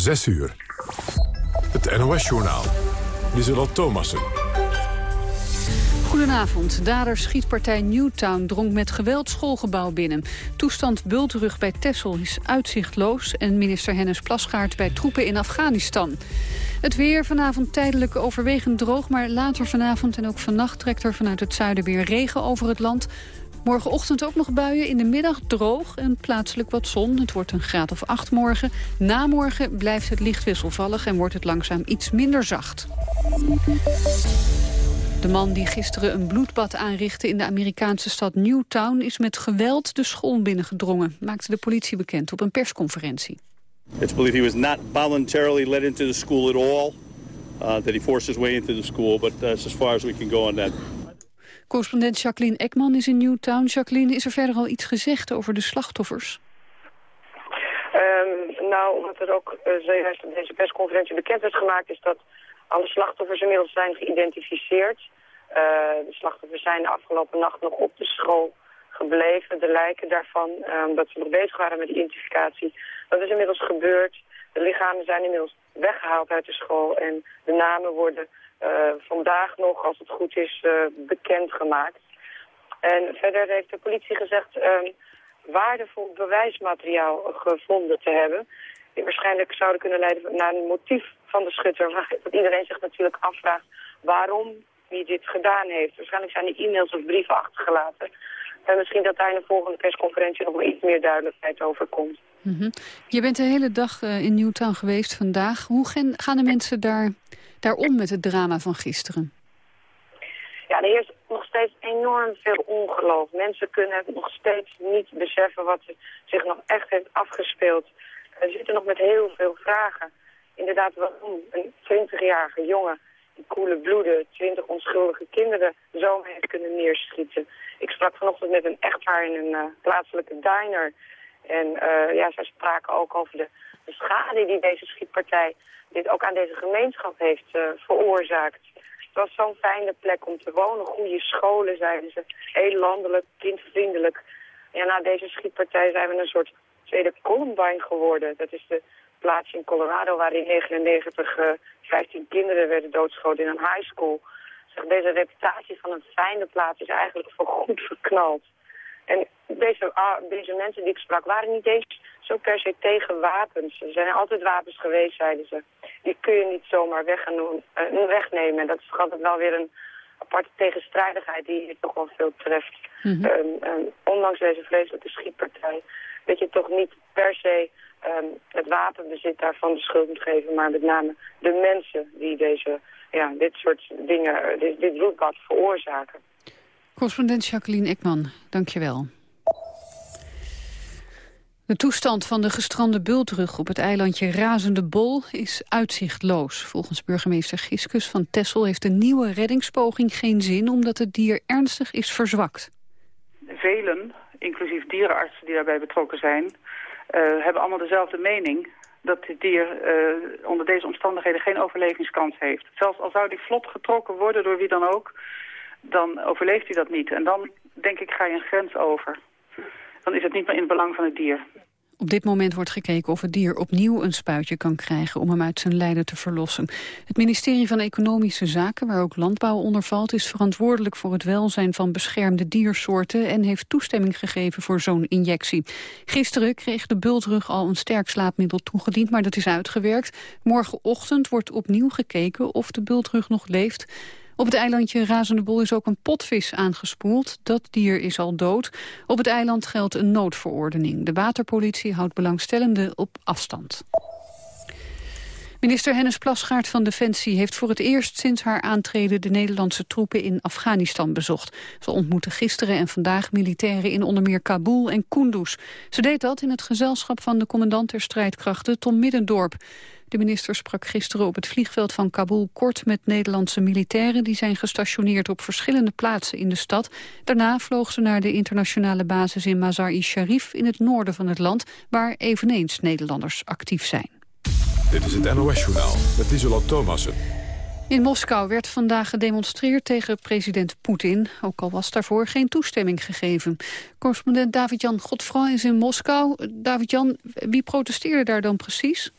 6 uur. Het NOS-journaal. Lieselot Thomassen. Goedenavond. Dader schietpartij Newtown drong met geweld schoolgebouw binnen. Toestand bultrug bij Tessel is uitzichtloos... en minister Hennis Plasgaard bij troepen in Afghanistan. Het weer vanavond tijdelijk overwegend droog... maar later vanavond en ook vannacht trekt er vanuit het zuiden weer regen over het land. Morgenochtend ook nog buien, in de middag droog en plaatselijk wat zon. Het wordt een graad of acht morgen. Na morgen blijft het licht wisselvallig en wordt het langzaam iets minder zacht. De man die gisteren een bloedbad aanrichtte in de Amerikaanse stad Newtown... is met geweld de school binnengedrongen, maakte de politie bekend op een persconferentie. It's believed he was not voluntarily led into the school at all. Uh, that he forced his way into the school, but that's as far as we can go on that. Correspondent Jacqueline Ekman is in Newtown. Jacqueline, is er verder al iets gezegd over de slachtoffers? Um, nou, wat er ook uh, zojuist op deze persconferentie bekend werd gemaakt... is dat alle slachtoffers inmiddels zijn geïdentificeerd. Uh, de slachtoffers zijn de afgelopen nacht nog op de school gebleven. De lijken daarvan, uh, omdat ze nog bezig waren met de identificatie. Dat is inmiddels gebeurd. De lichamen zijn inmiddels weggehaald uit de school. En de namen worden vandaag nog, als het goed is, uh, bekendgemaakt. En verder heeft de politie gezegd um, waardevol bewijsmateriaal gevonden te hebben. Die waarschijnlijk zouden kunnen leiden naar een motief van de schutter. Dat iedereen zich natuurlijk afvraagt waarom hij dit gedaan heeft. Waarschijnlijk zijn die e-mails of brieven achtergelaten. En misschien dat daar in de volgende persconferentie nog wel iets meer duidelijkheid over komt. Mm -hmm. Je bent de hele dag uh, in Newtown geweest vandaag. Hoe gaan de mensen daar daar om met het drama van gisteren? Ja, er heerst nog steeds enorm veel ongeloof. Mensen kunnen nog steeds niet beseffen wat zich nog echt heeft afgespeeld. Er zitten nog met heel veel vragen. Inderdaad, waarom een 20-jarige jongen die koele bloeden 20 onschuldige kinderen zo heeft kunnen neerschieten. Ik sprak vanochtend met een echtpaar in een uh, plaatselijke diner. En uh, ja, zij spraken ook over de, de schade die deze schietpartij dit ook aan deze gemeenschap heeft uh, veroorzaakt. Het was zo'n fijne plek om te wonen, goede scholen zeiden ze, heel landelijk, kindvriendelijk. Ja, na deze schietpartij zijn we een soort tweede Columbine geworden. Dat is de plaats in Colorado waar in 1999 uh, 15 kinderen werden doodgeschoten in een high school. Deze reputatie van een fijne plaats is eigenlijk voorgoed verknald. En deze, ah, deze mensen die ik sprak waren niet eens zo per se tegen wapens. Er zijn altijd wapens geweest, zeiden ze. Die kun je niet zomaar weg uh, wegnemen. En dat is altijd wel weer een aparte tegenstrijdigheid die hier toch wel veel treft. Mm -hmm. um, ondanks deze vreselijke schietpartij dat je toch niet per se um, het wapenbezit daarvan de schuld moet geven, maar met name de mensen die deze, ja, dit soort dingen, dit, dit bloedbad veroorzaken. Correspondent Jacqueline Ekman, dankjewel. De toestand van de gestrande bultrug op het eilandje Razende Bol is uitzichtloos. Volgens burgemeester Giskus van Tessel heeft een nieuwe reddingspoging geen zin... omdat het dier ernstig is verzwakt. Velen, inclusief dierenartsen die daarbij betrokken zijn... Uh, hebben allemaal dezelfde mening dat dit dier uh, onder deze omstandigheden geen overlevingskans heeft. Zelfs al zou die vlot getrokken worden door wie dan ook dan overleeft hij dat niet. En dan, denk ik, ga je een grens over. Dan is het niet meer in het belang van het dier. Op dit moment wordt gekeken of het dier opnieuw een spuitje kan krijgen om hem uit zijn lijden te verlossen. Het ministerie van Economische Zaken, waar ook landbouw onder valt, is verantwoordelijk voor het welzijn van beschermde diersoorten en heeft toestemming gegeven voor zo'n injectie. Gisteren kreeg de bultrug al een sterk slaapmiddel toegediend, maar dat is uitgewerkt. Morgenochtend wordt opnieuw gekeken of de bultrug nog leeft. Op het eilandje Razendebol is ook een potvis aangespoeld. Dat dier is al dood. Op het eiland geldt een noodverordening. De waterpolitie houdt belangstellenden op afstand. Minister Hennis Plasgaard van Defensie heeft voor het eerst sinds haar aantreden de Nederlandse troepen in Afghanistan bezocht. Ze ontmoette gisteren en vandaag militairen in onder meer Kabul en Kunduz. Ze deed dat in het gezelschap van de commandant der strijdkrachten Tom Middendorp. De minister sprak gisteren op het vliegveld van Kabul kort met Nederlandse militairen... die zijn gestationeerd op verschillende plaatsen in de stad. Daarna vloog ze naar de internationale basis in Mazar-i-Sharif in het noorden van het land... waar eveneens Nederlanders actief zijn. Dit is het NOS-journaal met Isola Thomassen. In Moskou werd vandaag gedemonstreerd tegen president Poetin. Ook al was daarvoor geen toestemming gegeven. Correspondent David-Jan Godfroy is in Moskou. David-Jan, wie protesteerde daar dan precies?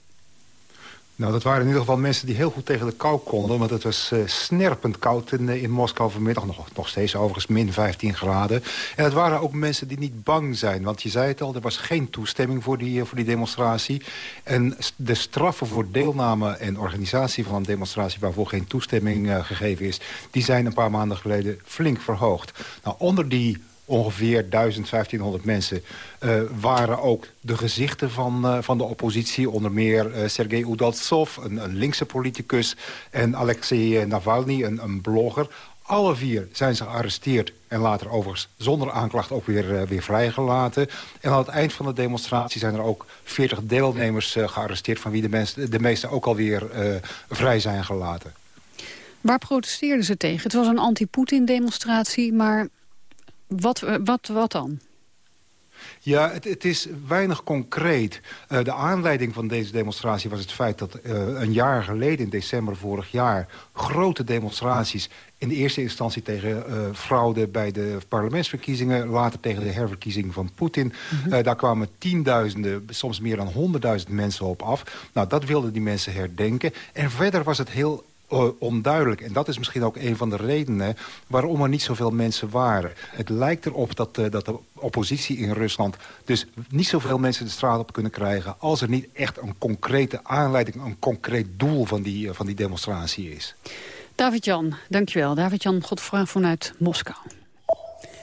Nou, dat waren in ieder geval mensen die heel goed tegen de kou konden. Want het was uh, snerpend koud in, in Moskou vanmiddag. Nog, nog steeds overigens min 15 graden. En het waren ook mensen die niet bang zijn. Want je zei het al, er was geen toestemming voor die, voor die demonstratie. En de straffen voor deelname en organisatie van een demonstratie... waarvoor geen toestemming gegeven is... die zijn een paar maanden geleden flink verhoogd. Nou, onder die ongeveer 1500 mensen... Uh, waren ook de gezichten van, uh, van de oppositie. Onder meer uh, Sergei Udaltsov, een, linkse politicus... en Alexei Navalny, een, een, blogger. Alle vier zijn ze gearresteerd en later overigens zonder aanklacht ook weer, weer vrijgelaten. En aan het eind van de demonstratie zijn er ook 40 deelnemers gearresteerd... van wie de, mens, de meeste ook alweer vrij zijn gelaten. Waar protesteerden ze tegen? Het was een anti-Poetin-demonstratie, maar wat, eh, wat, wat dan? Ja, het, het, is weinig concreet. Uh, de aanleiding van deze demonstratie was het feit dat uh, een jaar geleden, in december vorig jaar... grote demonstraties in de eerste instantie tegen uh, fraude bij de parlementsverkiezingen... later tegen de herverkiezing van Poetin. Mm -hmm. daar kwamen tienduizenden, soms meer dan honderdduizend mensen op af. Nou, dat wilden die mensen herdenken. En verder was het heel onduidelijk. En dat is misschien ook een van de redenen waarom er niet zoveel mensen waren. Het lijkt erop dat, uh, dat de oppositie in Rusland dus niet zoveel mensen de straat op kunnen krijgen... als er niet echt een concrete aanleiding, een concreet doel van die, uh, van die demonstratie is. David-Jan, dankjewel. David-Jan Godfra vanuit Moskou.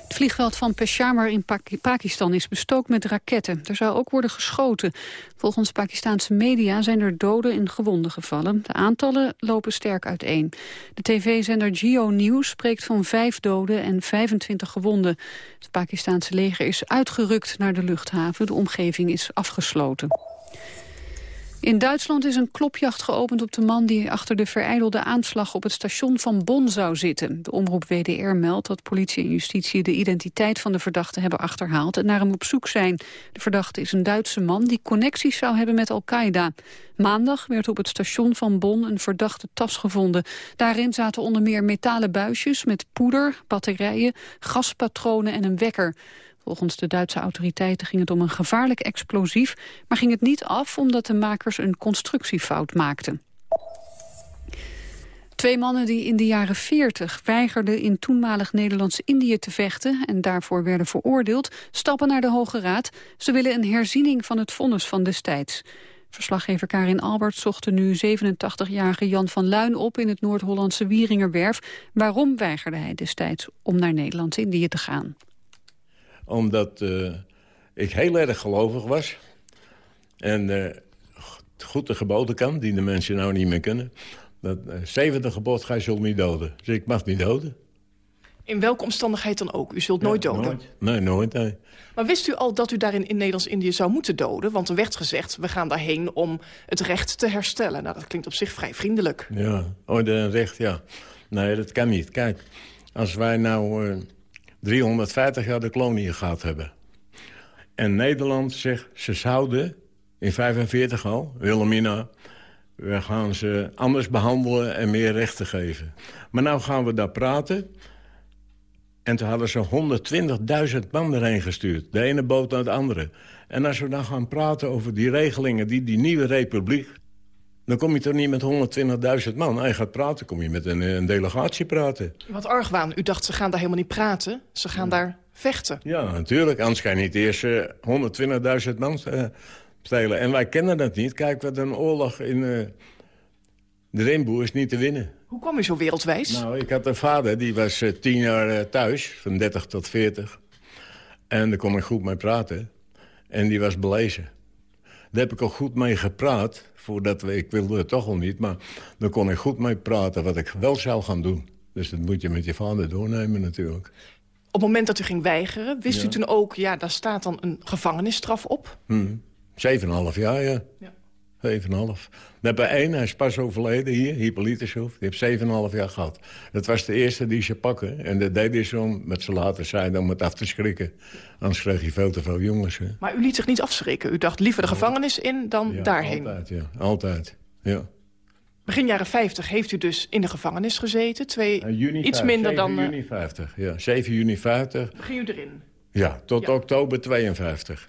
Het vliegveld van Peshawar in Pakistan is bestookt met raketten. Er zou ook worden geschoten. Volgens Pakistanse media zijn er doden en gewonden gevallen. De aantallen lopen sterk uiteen. De tv-zender Geo News spreekt van vijf doden en 25 gewonden. Het Pakistanse leger is uitgerukt naar de luchthaven. De omgeving is afgesloten. In Duitsland is een klopjacht geopend op de man die achter de vereidelde aanslag op het station van Bonn zou zitten. De omroep WDR meldt dat politie en justitie de identiteit van de verdachte hebben achterhaald en naar hem op zoek zijn. De verdachte is een Duitse man die connecties zou hebben met Al-Qaeda. Maandag werd op het station van Bonn een verdachte tas gevonden. Daarin zaten onder meer metalen buisjes met poeder, batterijen, gaspatronen en een wekker. Volgens de Duitse autoriteiten ging het om een gevaarlijk explosief... maar ging het niet af omdat de makers een constructiefout maakten. Twee mannen die in de jaren 40 weigerden in toenmalig Nederlands-Indië te vechten en daarvoor werden veroordeeld, stappen naar de Hoge Raad. Ze willen een herziening van het vonnis van destijds. Verslaggever Karin Albert zocht de nu 87-jarige Jan van Luin op in het Noord-Hollandse Wieringerwerf. Waarom weigerde hij destijds om naar Nederlands-Indië te gaan? Omdat uh, ik heel erg gelovig was. En uh, goed de geboden kan, die de mensen nou niet meer kunnen. Dat uh, zevende gebod, ga je zult niet doden. Dus ik mag niet doden. In welke omstandigheid dan ook? U zult nooit ja, doden? Nooit. Nee, nooit. Nee. Maar wist u al dat u daarin in Nederlands-Indië zou moeten doden? Want er werd gezegd, we gaan daarheen om het recht te herstellen. Nou, dat klinkt op zich vrij vriendelijk. Ja, oh, de recht, ja. Nee, dat kan niet. Kijk, als wij nou... 350 jaar de kolonie gehad hebben. En Nederland zegt, ze zouden in 45 al, Wilhelmina... we gaan ze anders behandelen en meer rechten geven. Maar nou gaan we daar praten... En toen hadden ze 120.000 man erheen gestuurd. De ene boot naar de andere. En als we dan gaan praten over die regelingen... die die nieuwe republiek dan kom je toch niet met 120.000 man. Je gaat praten, kom je met een, een, delegatie praten. Wat argwaan. U dacht, ze gaan daar helemaal niet praten. Ze gaan daar vechten. Ja, natuurlijk. Anders ga je niet eerst uh, 120.000 man uh, stelen. En wij kennen dat niet. Kijk, wat een oorlog in uh, de Rimboe is niet te winnen. Hoe kwam u zo wereldwijs? Nou, ik had een vader, die was tien jaar thuis. Van 30 tot 40. En daar kon ik goed mee praten. En die was belezen. Daar heb ik ook goed mee gepraat voordat we, ik wilde het toch al niet, maar dan kon ik goed mee praten wat ik wel zou gaan doen. Dus dat moet je met je vader doornemen natuurlijk. Op het moment dat u ging weigeren, wist ja. u toen ook... ja, daar staat dan een gevangenisstraf op? Hmm. Zeven en half jaar, ja. ja. Zeven en half. We hebben één, hij is pas overleden hier, Hippolytus Die heeft zeven en half jaar gehad. Dat was de eerste die ze pakken. En dat deed hij zo met ze later zeiden om het af te schrikken. Anders kreeg je veel te veel jongens. Hè. Maar u liet zich niet afschrikken? U dacht liever de gevangenis in dan ja, daarheen? altijd, ja. Altijd, ja. Begin jaren 50 heeft u dus in de gevangenis gezeten. Twee, uh, juni iets 5, minder 7 dan... juni 50, ja. 7 juni 50. Begin u erin? Ja, tot Ja. oktober 52.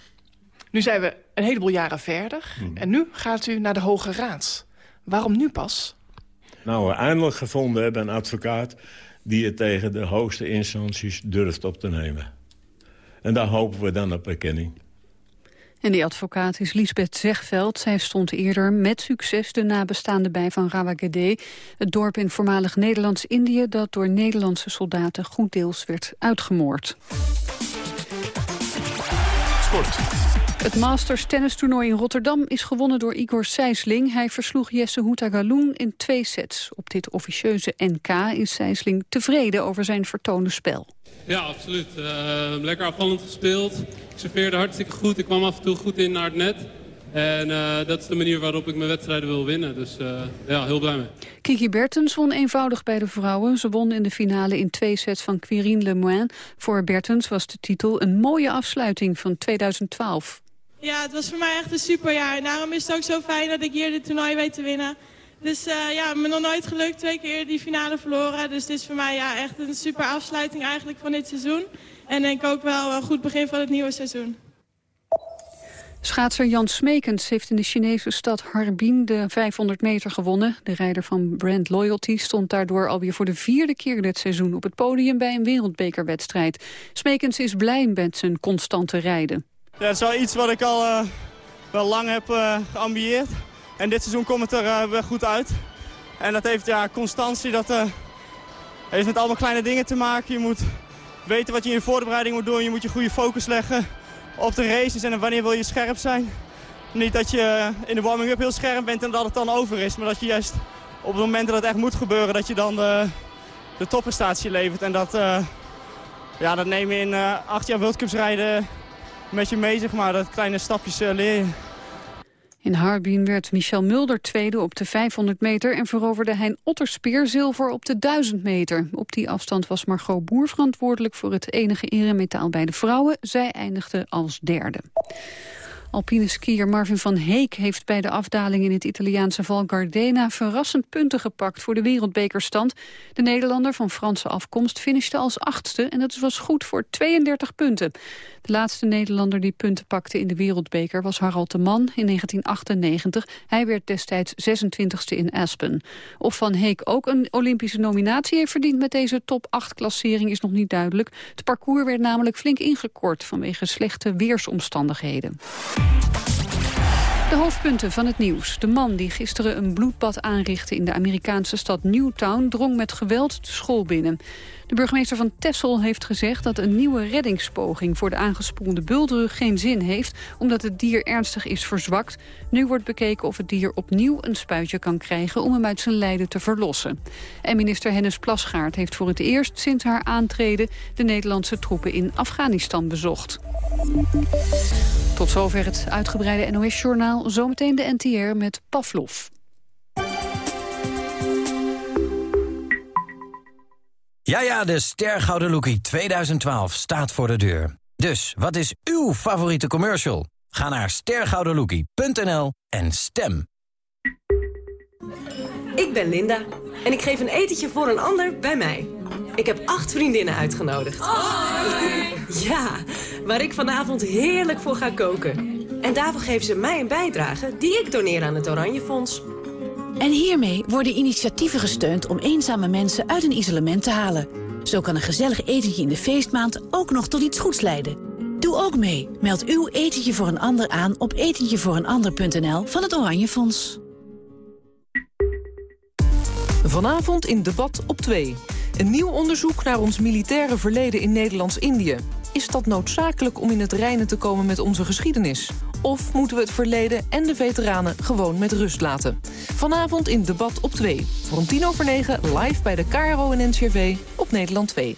Nu zijn we een heleboel jaren verder. Hmm. En nu gaat u naar de Hoge Raad. Waarom nu pas? Nou, we eindelijk gevonden hebben een advocaat... die het tegen de hoogste instanties durft op te nemen. En daar hopen we dan op erkenning. En die advocaat is Lisbeth Zegveld. Zij stond eerder met succes de nabestaande bij van Rawagede... het dorp in voormalig Nederlands-Indië... dat door Nederlandse soldaten goed deels werd uitgemoord. Sport. Het Masters tennistoernooi in Rotterdam is gewonnen door Igor Sijsling. Hij versloeg Jesse Houtagaloen in twee sets. Op dit officieuze NK is Sijsling tevreden over zijn vertoonde spel. Ja, absoluut. Uh, lekker afvallend gespeeld. Ik serveerde hartstikke goed. Ik kwam af en toe goed in naar het net. En uh, dat is de manier waarop ik mijn wedstrijden wil winnen. Dus uh, ja, heel blij mee. Kiki Bertens won eenvoudig bij de vrouwen. Ze won in de finale in twee sets van Quirin Lemoine. Voor Bertens was de titel een mooie afsluiting van 2012. Ja, het was voor mij echt een superjaar. En daarom is het ook zo fijn dat ik hier dit toernooi weet te winnen. Dus uh, ja, me nog nooit gelukt. Twee keer die finale verloren. Dus dit is voor mij ja, echt een super afsluiting eigenlijk van dit seizoen. En denk ook wel een goed begin van het nieuwe seizoen. Schaatser Jan Smekens heeft in de Chinese stad Harbin de 500 meter gewonnen. De rijder van Brand Loyalty stond daardoor alweer voor de vierde keer dit seizoen op het podium bij een wereldbekerwedstrijd. Smekens is blij met zijn constante rijden. Ja, het is wel iets wat ik al uh, wel lang heb uh, geambieerd. En dit seizoen komt het er uh, weer goed uit. En dat heeft ja, constantie, dat heeft met allemaal kleine dingen te maken. Je moet weten wat je in je voorbereiding moet doen. Je moet je goede focus leggen op de races en wanneer wil je scherp zijn. Niet dat je in de warming-up heel scherp bent en dat het dan over is. Maar dat je juist op het moment dat het echt moet gebeuren, dat je dan de, de topprestatie levert. En dat, ja, dat neem je in acht jaar World Cups rijden met je mee, zeg maar. Dat kleine stapjes leer je. In Harbin werd Michel Mulder tweede op de 500 meter... en veroverde Hein Otterspeer zilver op de 1000 meter. Op die afstand was Margot Boer verantwoordelijk voor het enige eremetaal bij de vrouwen. Zij eindigde als derde. Alpine skier Marvin van Heek heeft bij de afdaling in het Italiaanse Val Gardena verrassend punten gepakt voor de wereldbekerstand. De Nederlander van Franse afkomst finishte als achtste en dat was goed voor 32 punten. De laatste Nederlander die punten pakte in de wereldbeker was Harald de Man in 1998. Hij werd destijds 26e in Aspen. Of Van Heek ook een Olympische nominatie heeft verdiend met deze top 8 klassering is nog niet duidelijk. Het parcours werd namelijk flink ingekort vanwege slechte weersomstandigheden. De hoofdpunten van het nieuws. De man die gisteren een bloedbad aanrichtte in de Amerikaanse stad Newtown... drong met geweld de school binnen. De burgemeester van Texel heeft gezegd dat een nieuwe reddingspoging... voor de aangespoelde bultrug geen zin heeft... omdat het dier ernstig is verzwakt. Nu wordt bekeken of het dier opnieuw een spuitje kan krijgen... om hem uit zijn lijden te verlossen. En minister Hennis Plasgaard heeft voor het eerst sinds haar aantreden... de Nederlandse troepen in Afghanistan bezocht. Tot zover het uitgebreide NOS-journaal. Zometeen de NTR met Pavlov. Ja, ja, de Stergouden Lookie 2012 staat voor de deur. Dus, wat is uw favoriete commercial? Ga naar stergoudenlookie.nl en stem. Ik ben Linda en ik geef een etentje voor een ander bij mij. Ik heb acht vriendinnen uitgenodigd. Ja, waar ik vanavond heerlijk voor ga koken. En daarvoor geven ze mij een bijdrage die ik doneer aan het Oranje Fonds. En hiermee worden initiatieven gesteund om eenzame mensen uit een isolement te halen. Zo kan een gezellig etentje in de feestmaand ook nog tot iets goeds leiden. Doe ook mee. Meld uw etentje voor een ander aan op etentjevooreenander.nl van het Oranje Fonds. Vanavond in Debat op 2. Een nieuw onderzoek naar ons militaire verleden in Nederlands-Indië. Is dat noodzakelijk om in het reinen te komen met onze geschiedenis? Of moeten we het verleden en de veteranen gewoon met rust laten? Vanavond in Debat op 2. Rond 10 over 9 live bij de KRO en NCRV op Nederland 2.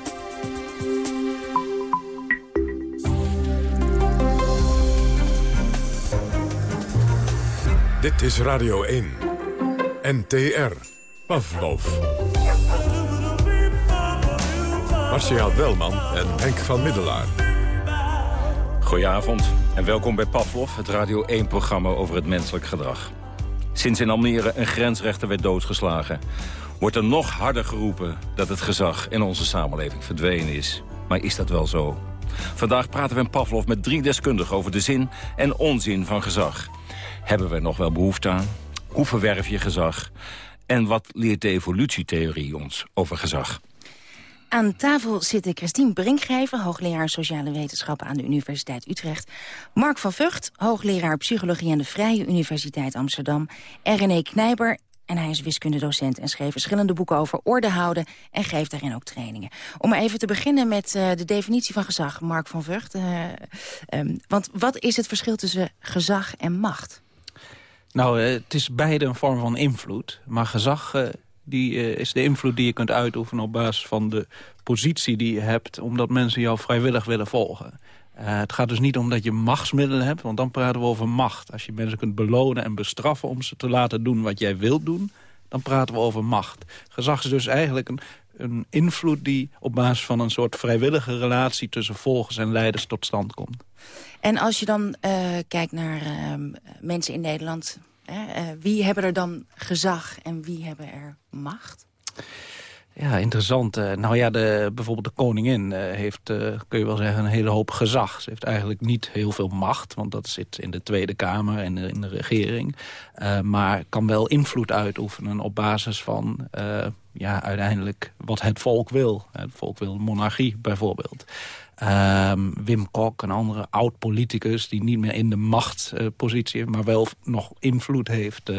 Dit is Radio 1. NTR. Pavlov. Marcia Welman en Henk van Middelaar. Goedenavond en welkom bij Pavlov, het Radio 1-programma over het menselijk gedrag. Sinds in Almere een grensrechter werd doodgeslagen... wordt er nog harder geroepen dat het gezag in onze samenleving verdwenen is. Maar is dat wel zo? Vandaag praten we in Pavlov met drie deskundigen over de zin en onzin van gezag. Hebben we nog wel behoefte aan? Hoe verwerf je gezag? En wat leert de evolutietheorie ons over gezag? Aan tafel zitten Christine Brinkgever, hoogleraar sociale wetenschappen aan de Universiteit Utrecht. Mark van Vught, hoogleraar psychologie aan de Vrije Universiteit Amsterdam. En René Knijber, en hij is wiskundedocent en schreef verschillende boeken over orde houden... en geeft daarin ook trainingen. Om even te beginnen met uh, de definitie van gezag, Mark van Vught. Uh, um, want wat is het verschil tussen gezag en macht? Nou, uh, het is beide een vorm van invloed. Maar gezag die, uh, is de invloed die je kunt uitoefenen op basis van de positie die je hebt... omdat mensen jou vrijwillig willen volgen. Het gaat dus niet om dat je machtsmiddelen hebt, want dan praten we over macht. Als je mensen kunt belonen en bestraffen om ze te laten doen wat jij wilt doen... dan praten we over macht. Gezag is dus eigenlijk een, een invloed die op basis van een soort vrijwillige relatie... tussen volgers en leiders tot stand komt. En als je dan uh, kijkt naar uh, mensen in Nederland... Uh, wie hebben er dan gezag en wie hebben er macht? Ja, interessant. Uh, nou ja, de, bijvoorbeeld de koningin uh, heeft, uh, kun je wel zeggen, een hele hoop gezag. Ze heeft eigenlijk niet heel veel macht, want dat zit in de Tweede Kamer en in de regering. maar kan wel invloed uitoefenen op basis van ja, uiteindelijk wat het volk wil. Het volk wil monarchie bijvoorbeeld. Um, Wim Kok, een andere oud-politicus... die niet meer in de machtspositie, uh, maar wel nog invloed heeft...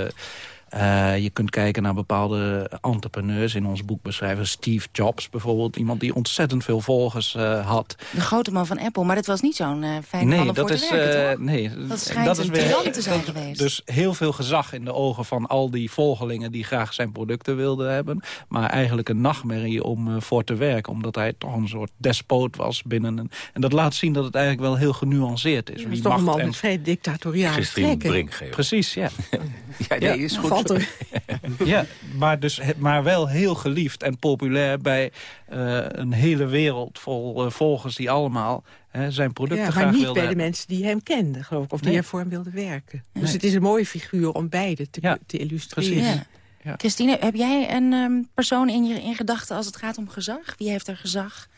Uh, uh, je kunt kijken naar bepaalde entrepreneurs. In ons boek beschrijven Steve Jobs bijvoorbeeld. Iemand die ontzettend veel volgers uh, had. De grote man van Apple, maar dat was niet zo'n uh, fijne nee, man om dat voor is, te werken? Nee, dat schijnt dat is een tiran te zijn dat, geweest. Dus heel veel gezag in de ogen van al die volgelingen... die graag zijn producten wilden hebben. Maar eigenlijk een nachtmerrie om voor te werken. Omdat hij toch een soort despoot was binnen een... En dat laat zien dat het eigenlijk wel heel genuanceerd is. Ja, dat is toch een man en... met vrij dictatoriale trekken. Precies, ja. ja, nee, is goed. ja, maar, dus, maar wel heel geliefd en populair bij uh, een hele wereld vol uh, volgers die allemaal hè, zijn producten ja, graag wilden maar niet bij hebben. de mensen die hem kenden, geloof ik. Of die nee. er voor hem wilden werken. Nee. Dus het is een mooie figuur om beide te, ja, te illustreren. Ja. Ja. Christine, heb jij een um, persoon in je in gedachten als het gaat om gezag? Wie heeft er gezag?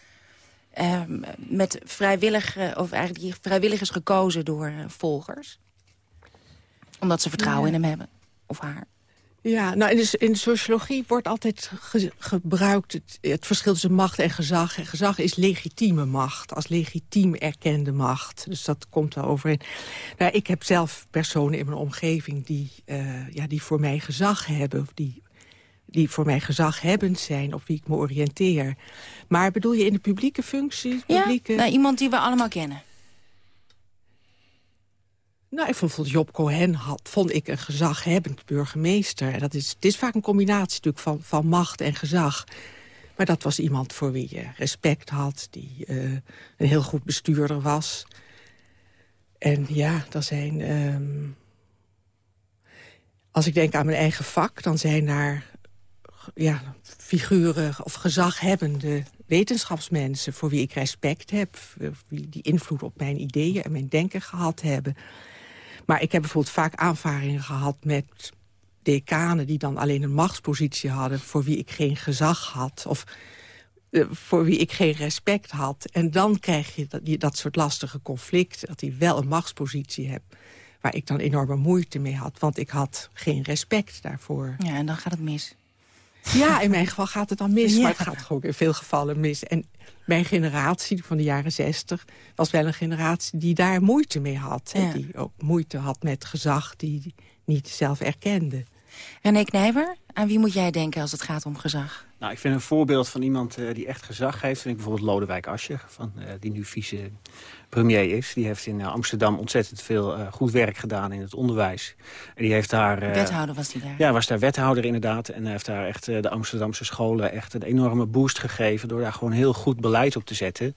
Um, met vrijwillig, of eigenlijk die vrijwillig is gekozen door volgers? Omdat ze vertrouwen in hem hebben? Of haar? Ja, nou in de, in de sociologie wordt altijd ge, gebruikt het, het, verschil tussen macht en gezag. En gezag is legitieme macht, als legitiem erkende macht. Dus dat komt wel overeen. Nou, ik heb zelf personen in mijn omgeving die, uh, ja, die voor mij gezag hebben... Of die, die voor mij gezaghebbend zijn, op wie ik me oriënteer. Maar bedoel je in de publieke functie? Publieke... Ja, nou, iemand die we allemaal kennen. Nou, ik vond Job Cohen had, vond ik een gezaghebbend burgemeester. En dat is, het is vaak een combinatie natuurlijk van, van macht en gezag. Maar dat was iemand voor wie je respect had, die uh, een heel goed bestuurder was. En ja, er zijn... Um, als ik denk aan mijn eigen vak, dan zijn daar ja, figuren of gezaghebbende wetenschapsmensen... voor wie ik respect heb, die invloed op mijn ideeën en mijn denken gehad hebben... Maar ik heb bijvoorbeeld vaak aanvaringen gehad met decanen... die dan alleen een machtspositie hadden voor wie ik geen gezag had... of uh, voor wie ik geen respect had. En dan krijg je dat, dat soort lastige conflicten... dat hij wel een machtspositie hebt waar ik dan enorme moeite mee had. Want ik had geen respect daarvoor. Ja, en dan gaat het mis. Ja, in mijn geval gaat het dan mis. Ja. Maar het gaat gewoon in veel gevallen mis. En mijn generatie van de jaren zestig was wel een generatie die daar moeite mee had. Ja. Die ook moeite had met gezag die niet zelf erkende. René Knijber, aan wie moet jij denken als het gaat om gezag? Nou, ik vind een voorbeeld van iemand uh, die echt gezag heeft... vind ik bijvoorbeeld Lodewijk Asscher, van, uh, die nu vice premier is. Die heeft in uh, Amsterdam ontzettend veel goed werk gedaan in het onderwijs. En die heeft daar... Wethouder was hij daar? Ja, was daar wethouder inderdaad. En hij heeft daar echt de Amsterdamse scholen echt een enorme boost gegeven... door daar gewoon heel goed beleid op te zetten.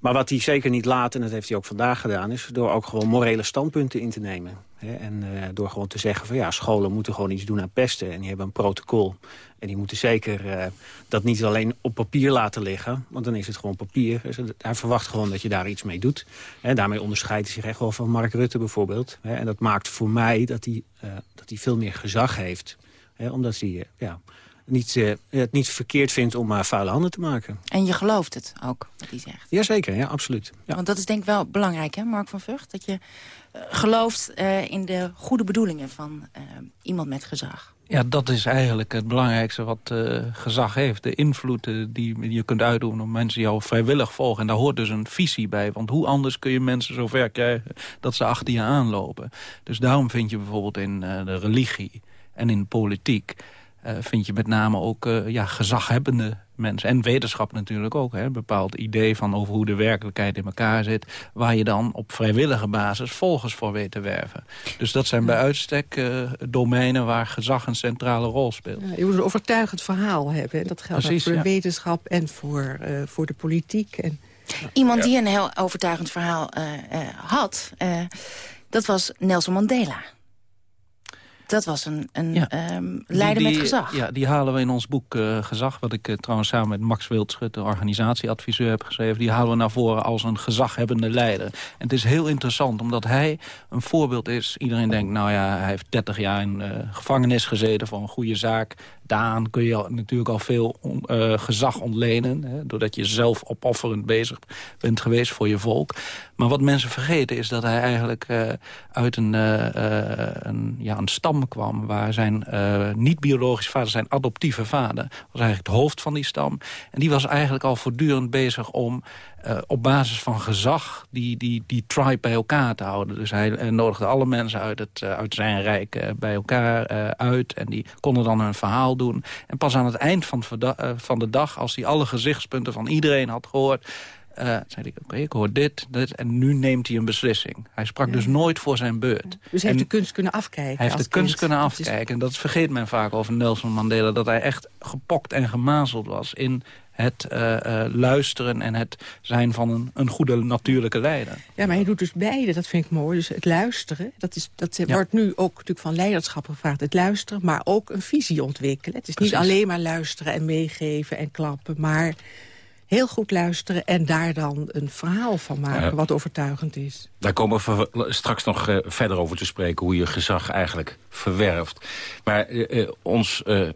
Maar wat hij zeker niet laat, en dat heeft hij ook vandaag gedaan... is door ook gewoon morele standpunten in te nemen. Hè? En door gewoon te zeggen van ja, scholen moeten gewoon iets doen aan pesten. En die hebben een protocol. En die moeten zeker eh, dat niet alleen op papier laten liggen. Want dan is het gewoon papier. Dus hij verwacht gewoon dat je daar iets mee doet. En daarmee onderscheidt hij zich echt wel van Mark Rutte bijvoorbeeld. En dat maakt voor mij dat hij, uh, dat hij veel meer gezag heeft. Omdat hij ja, niet, het niet verkeerd vindt om maar vuile handen te maken. En je gelooft het ook, wat hij zegt? Jazeker, ja, absoluut. Ja. Want dat is denk ik wel belangrijk, hè, Mark van Vught? Dat je gelooft in de goede bedoelingen van iemand met gezag. Ja, dat is eigenlijk het belangrijkste wat uh, gezag heeft. De invloed die je kunt uitoefenen op mensen jou vrijwillig volgen. En daar hoort dus een visie bij. Want hoe anders kun je mensen zover krijgen dat ze achter je aanlopen. Dus daarom vind je bijvoorbeeld in uh, de religie en in de politiek... vind je met name ook ja, gezaghebbende mensen. En wetenschap natuurlijk ook. Hè, een bepaald idee van over hoe de werkelijkheid in elkaar zit. Waar je dan op vrijwillige basis volgers voor weet te werven. Dus dat zijn bij uitstek uh, domeinen waar gezag een centrale rol speelt. Ja, je moet een overtuigend verhaal hebben. Dat geldt Precies, voor de wetenschap en voor, uh, voor de politiek. En, Iemand die een heel overtuigend verhaal uh, had, dat was Nelson Mandela. Dat was een, een ja. um, leider die, met gezag. Ja, die halen we in ons boek uh, Gezag... wat ik uh, trouwens samen met Max Wildschut, de organisatieadviseur, heb geschreven... die halen we naar voren als een gezaghebbende leider. En het is heel interessant, omdat hij een voorbeeld is. Iedereen denkt, nou ja, hij heeft 30 jaar in uh, gevangenis gezeten... voor een goede zaak. Daaraan kun je natuurlijk al veel on, gezag ontlenen... Hè, doordat je zelf opofferend bezig bent geweest voor je volk. Maar wat mensen vergeten is dat hij eigenlijk uit een, een, ja, een stam kwam... waar zijn niet-biologische vader, zijn adoptieve vader... was eigenlijk het hoofd van die stam. En die was eigenlijk al voortdurend bezig om... Uh, op basis van gezag die, die, die tribe bij elkaar te houden. Dus hij uh, nodigde alle mensen uit, het, uh, uit zijn rijk bij elkaar uit. En die konden dan hun verhaal doen. En pas aan het eind van, van de dag, als hij alle gezichtspunten van iedereen had gehoord... Zei hij, oké, ik hoor dit, dit, en nu neemt hij een beslissing. Hij sprak ja. dus nooit voor zijn beurt. Ja. Dus hij heeft de kunst kunnen afkijken. Hij heeft de kunst kunnen afkijken. En dat vergeet men vaak over Nelson Mandela... dat hij echt gepokt en gemazeld was in het uh, uh, luisteren en het zijn van een, een goede natuurlijke leider. Ja, maar hij doet dus beide, dat vind ik mooi. Dus het luisteren, dat, is, dat ja. wordt nu ook natuurlijk van leiderschap gevraagd. Het luisteren, maar ook een visie ontwikkelen. Het is Precies. niet alleen maar luisteren en meegeven en klappen... maar heel goed luisteren en daar dan een verhaal van maken... Wat overtuigend is. Daar komen we straks nog uh, verder over te spreken... hoe je gezag eigenlijk verwerft. Maar uh, ons uh,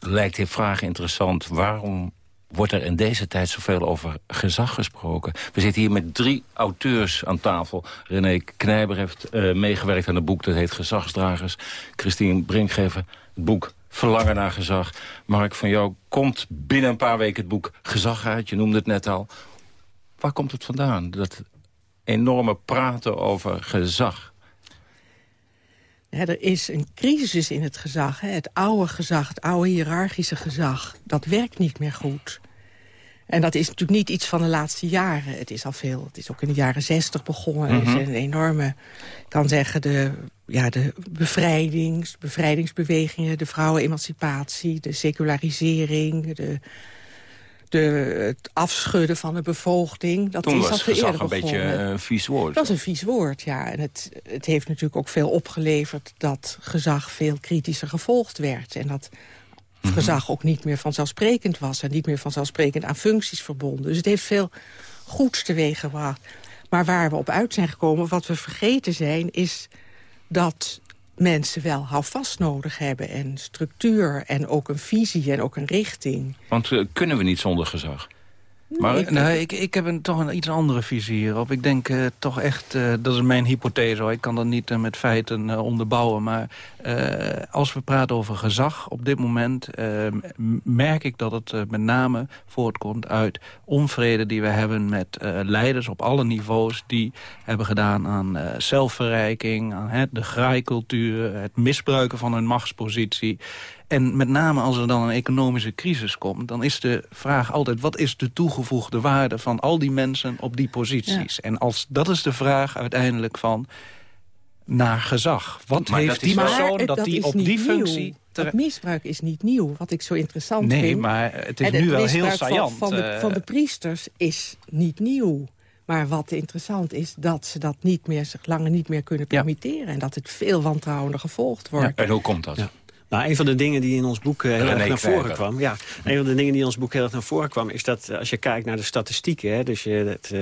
lijkt dit vraag interessant. Waarom wordt er in deze tijd zoveel over gezag gesproken? We zitten hier met drie auteurs aan tafel. René Knijber heeft meegewerkt aan het boek, dat heet Gezagsdragers. Christine Brinkgever, het boek Verlangen naar gezag. Mark, van jou komt binnen een paar weken het boek Gezag uit. Je noemde het net al. Waar komt het vandaan? Dat enorme praten over gezag. Ja, er is een crisis in het gezag. Hè. Het oude gezag, het oude hiërarchische gezag... dat werkt niet meer goed. En dat is natuurlijk niet iets van de laatste jaren. Het is al veel. Het is ook in de jaren zestig begonnen. Mm -hmm. Er is een enorme, ik kan zeggen, de, ja, de bevrijdings, bevrijdingsbewegingen... de vrouwenemancipatie, de secularisering... de, de, het afschudden van de bevoogding. Dat Toen is was gezag een beetje een vies woord. Dat is een vies woord, ja. En het, het heeft natuurlijk ook veel opgeleverd... dat gezag veel kritischer gevolgd werd. En dat gezag ook niet meer vanzelfsprekend was... en niet meer vanzelfsprekend aan functies verbonden. Dus het heeft veel goeds teweeg gebracht. Maar waar we op uit zijn gekomen, wat we vergeten zijn... is dat mensen wel houvast nodig hebben en structuur... en ook een visie en ook een richting. Want uh, kunnen we niet zonder gezag? Maar ik, nou, ik, ik heb een, toch een iets andere visie hierop. Ik denk uh, toch echt, uh, dat is mijn hypothese hoor. Ik kan dat niet uh, met feiten onderbouwen. Maar als we praten over gezag op dit moment... merk ik dat het met name voortkomt uit onvrede die we hebben... met leiders op alle niveaus die hebben gedaan aan zelfverrijking... aan hè, de graaikultuur, het misbruiken van hun machtspositie... En met name als er dan een economische crisis komt... dan is de vraag altijd, wat is de toegevoegde waarde... van al die mensen op die posities? Ja. En als, dat is de vraag uiteindelijk van naar gezag. Wat maar heeft die persoon dat, dat die op die nieuw. functie... Dat misbruik is niet nieuw, wat ik zo interessant nee, vind. Nee, maar het is en nu wel heel saillant. Van, van, de, van de priesters is niet nieuw. Maar wat interessant is dat ze dat niet meer, zich langer niet meer kunnen permitteren. Ja. En dat het veel wantrouwender gevolgd wordt. Ja, en hoe komt dat? Ja. Nou, een van de dingen die in ons boek heel René erg naar voren kwam... Ja, een van de dingen die in ons boek heel erg naar voren kwam... is dat eh, als je kijkt naar de statistieken... Hè, dus je, het, eh,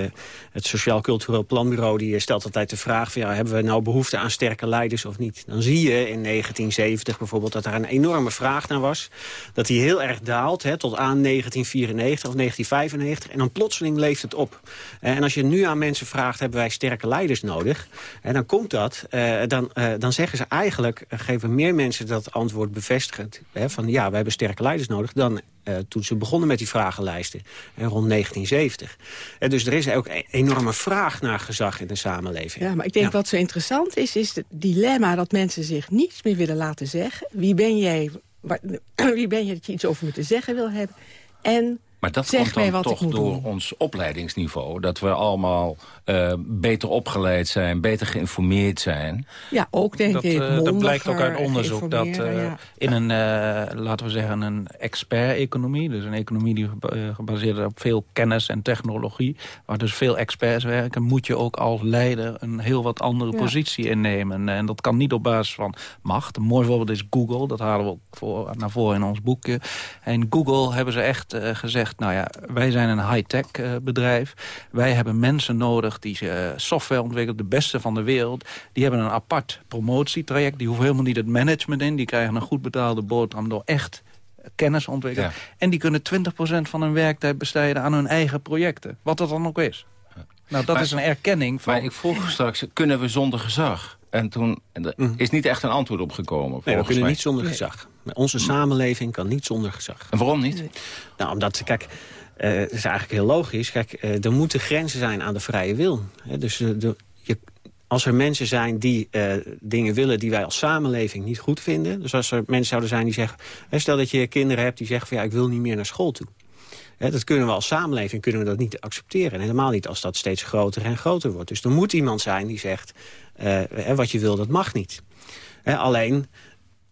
het Sociaal Cultureel Planbureau die eh, stelt altijd de vraag... Van, ja, hebben we nou behoefte aan sterke leiders of niet? Dan zie je in 1970 bijvoorbeeld dat er een enorme vraag naar was. Dat die heel erg daalt hè, tot aan 1994 of 1995. En dan plotseling leeft het op. Eh, en als je nu aan mensen vraagt, hebben wij sterke leiders nodig? En dan komt dat, eh, dan, eh, dan zeggen ze eigenlijk... eh, geven meer mensen dat antwoord bevestigend. Hè, van ja, wij hebben sterke leiders nodig... dan eh, toen ze begonnen met die vragenlijsten eh, rond 1970. En dus er is ook een enorme vraag naar gezag in de samenleving. Ja, maar ik denk wat zo interessant is, is het dilemma dat mensen zich niets meer willen laten zeggen. Wie ben jij, waar- wie ben je dat je iets over me te zeggen wil hebben? En Maar dat zeg komt mij dan wat ik toch door doen. ons opleidingsniveau. Dat we allemaal eh, beter opgeleid zijn, beter geïnformeerd zijn. Ja, ook denk dat, ik. eh, dat blijkt ook uit onderzoek dat eh, ja. in een, eh, laten we zeggen, een expert-economie, dus een economie die geba- gebaseerd is op veel kennis en technologie, waar dus veel experts werken, moet je ook als leider een heel wat andere Ja. positie innemen. En dat kan niet op basis van macht. Een mooi voorbeeld is Google, dat halen we ook voor, naar voren in ons boekje. En Google hebben ze echt eh, nou ja, wij zijn een high-tech eh, bedrijf. Wij hebben mensen nodig die eh, software ontwikkelen, de beste van de wereld. Die hebben een apart promotietraject. Die hoeven helemaal niet het management in. Die krijgen een goed betaalde boterham door echt kennis te ontwikkelen. En die kunnen 20% van hun werktijd besteden aan hun eigen projecten. Wat dat dan ook is. Nou, dat Maar- is een erkenning van... Maar ik vroeg straks, kunnen we zonder gezag? En toen en er is niet echt een antwoord op gekomen. Nee, we volgens kunnen mij. niet zonder gezag. Onze samenleving kan niet zonder gezag. En waarom niet? Nou, omdat, kijk, eh, het is eigenlijk heel logisch. Kijk, eh, er moeten grenzen zijn aan de vrije wil. Hè, dus de, je, als er mensen zijn die eh, dingen willen die wij als samenleving niet goed vinden... dus als er mensen zouden zijn die zeggen... Hè, stel dat je kinderen hebt die zeggen van ja, ik wil niet meer naar school toe. Hè, dat kunnen we als samenleving kunnen we dat niet accepteren. En helemaal niet als dat steeds groter en groter wordt. Dus er moet iemand zijn die zegt, eh, hè, wat je wil, dat mag niet. Hè, alleen,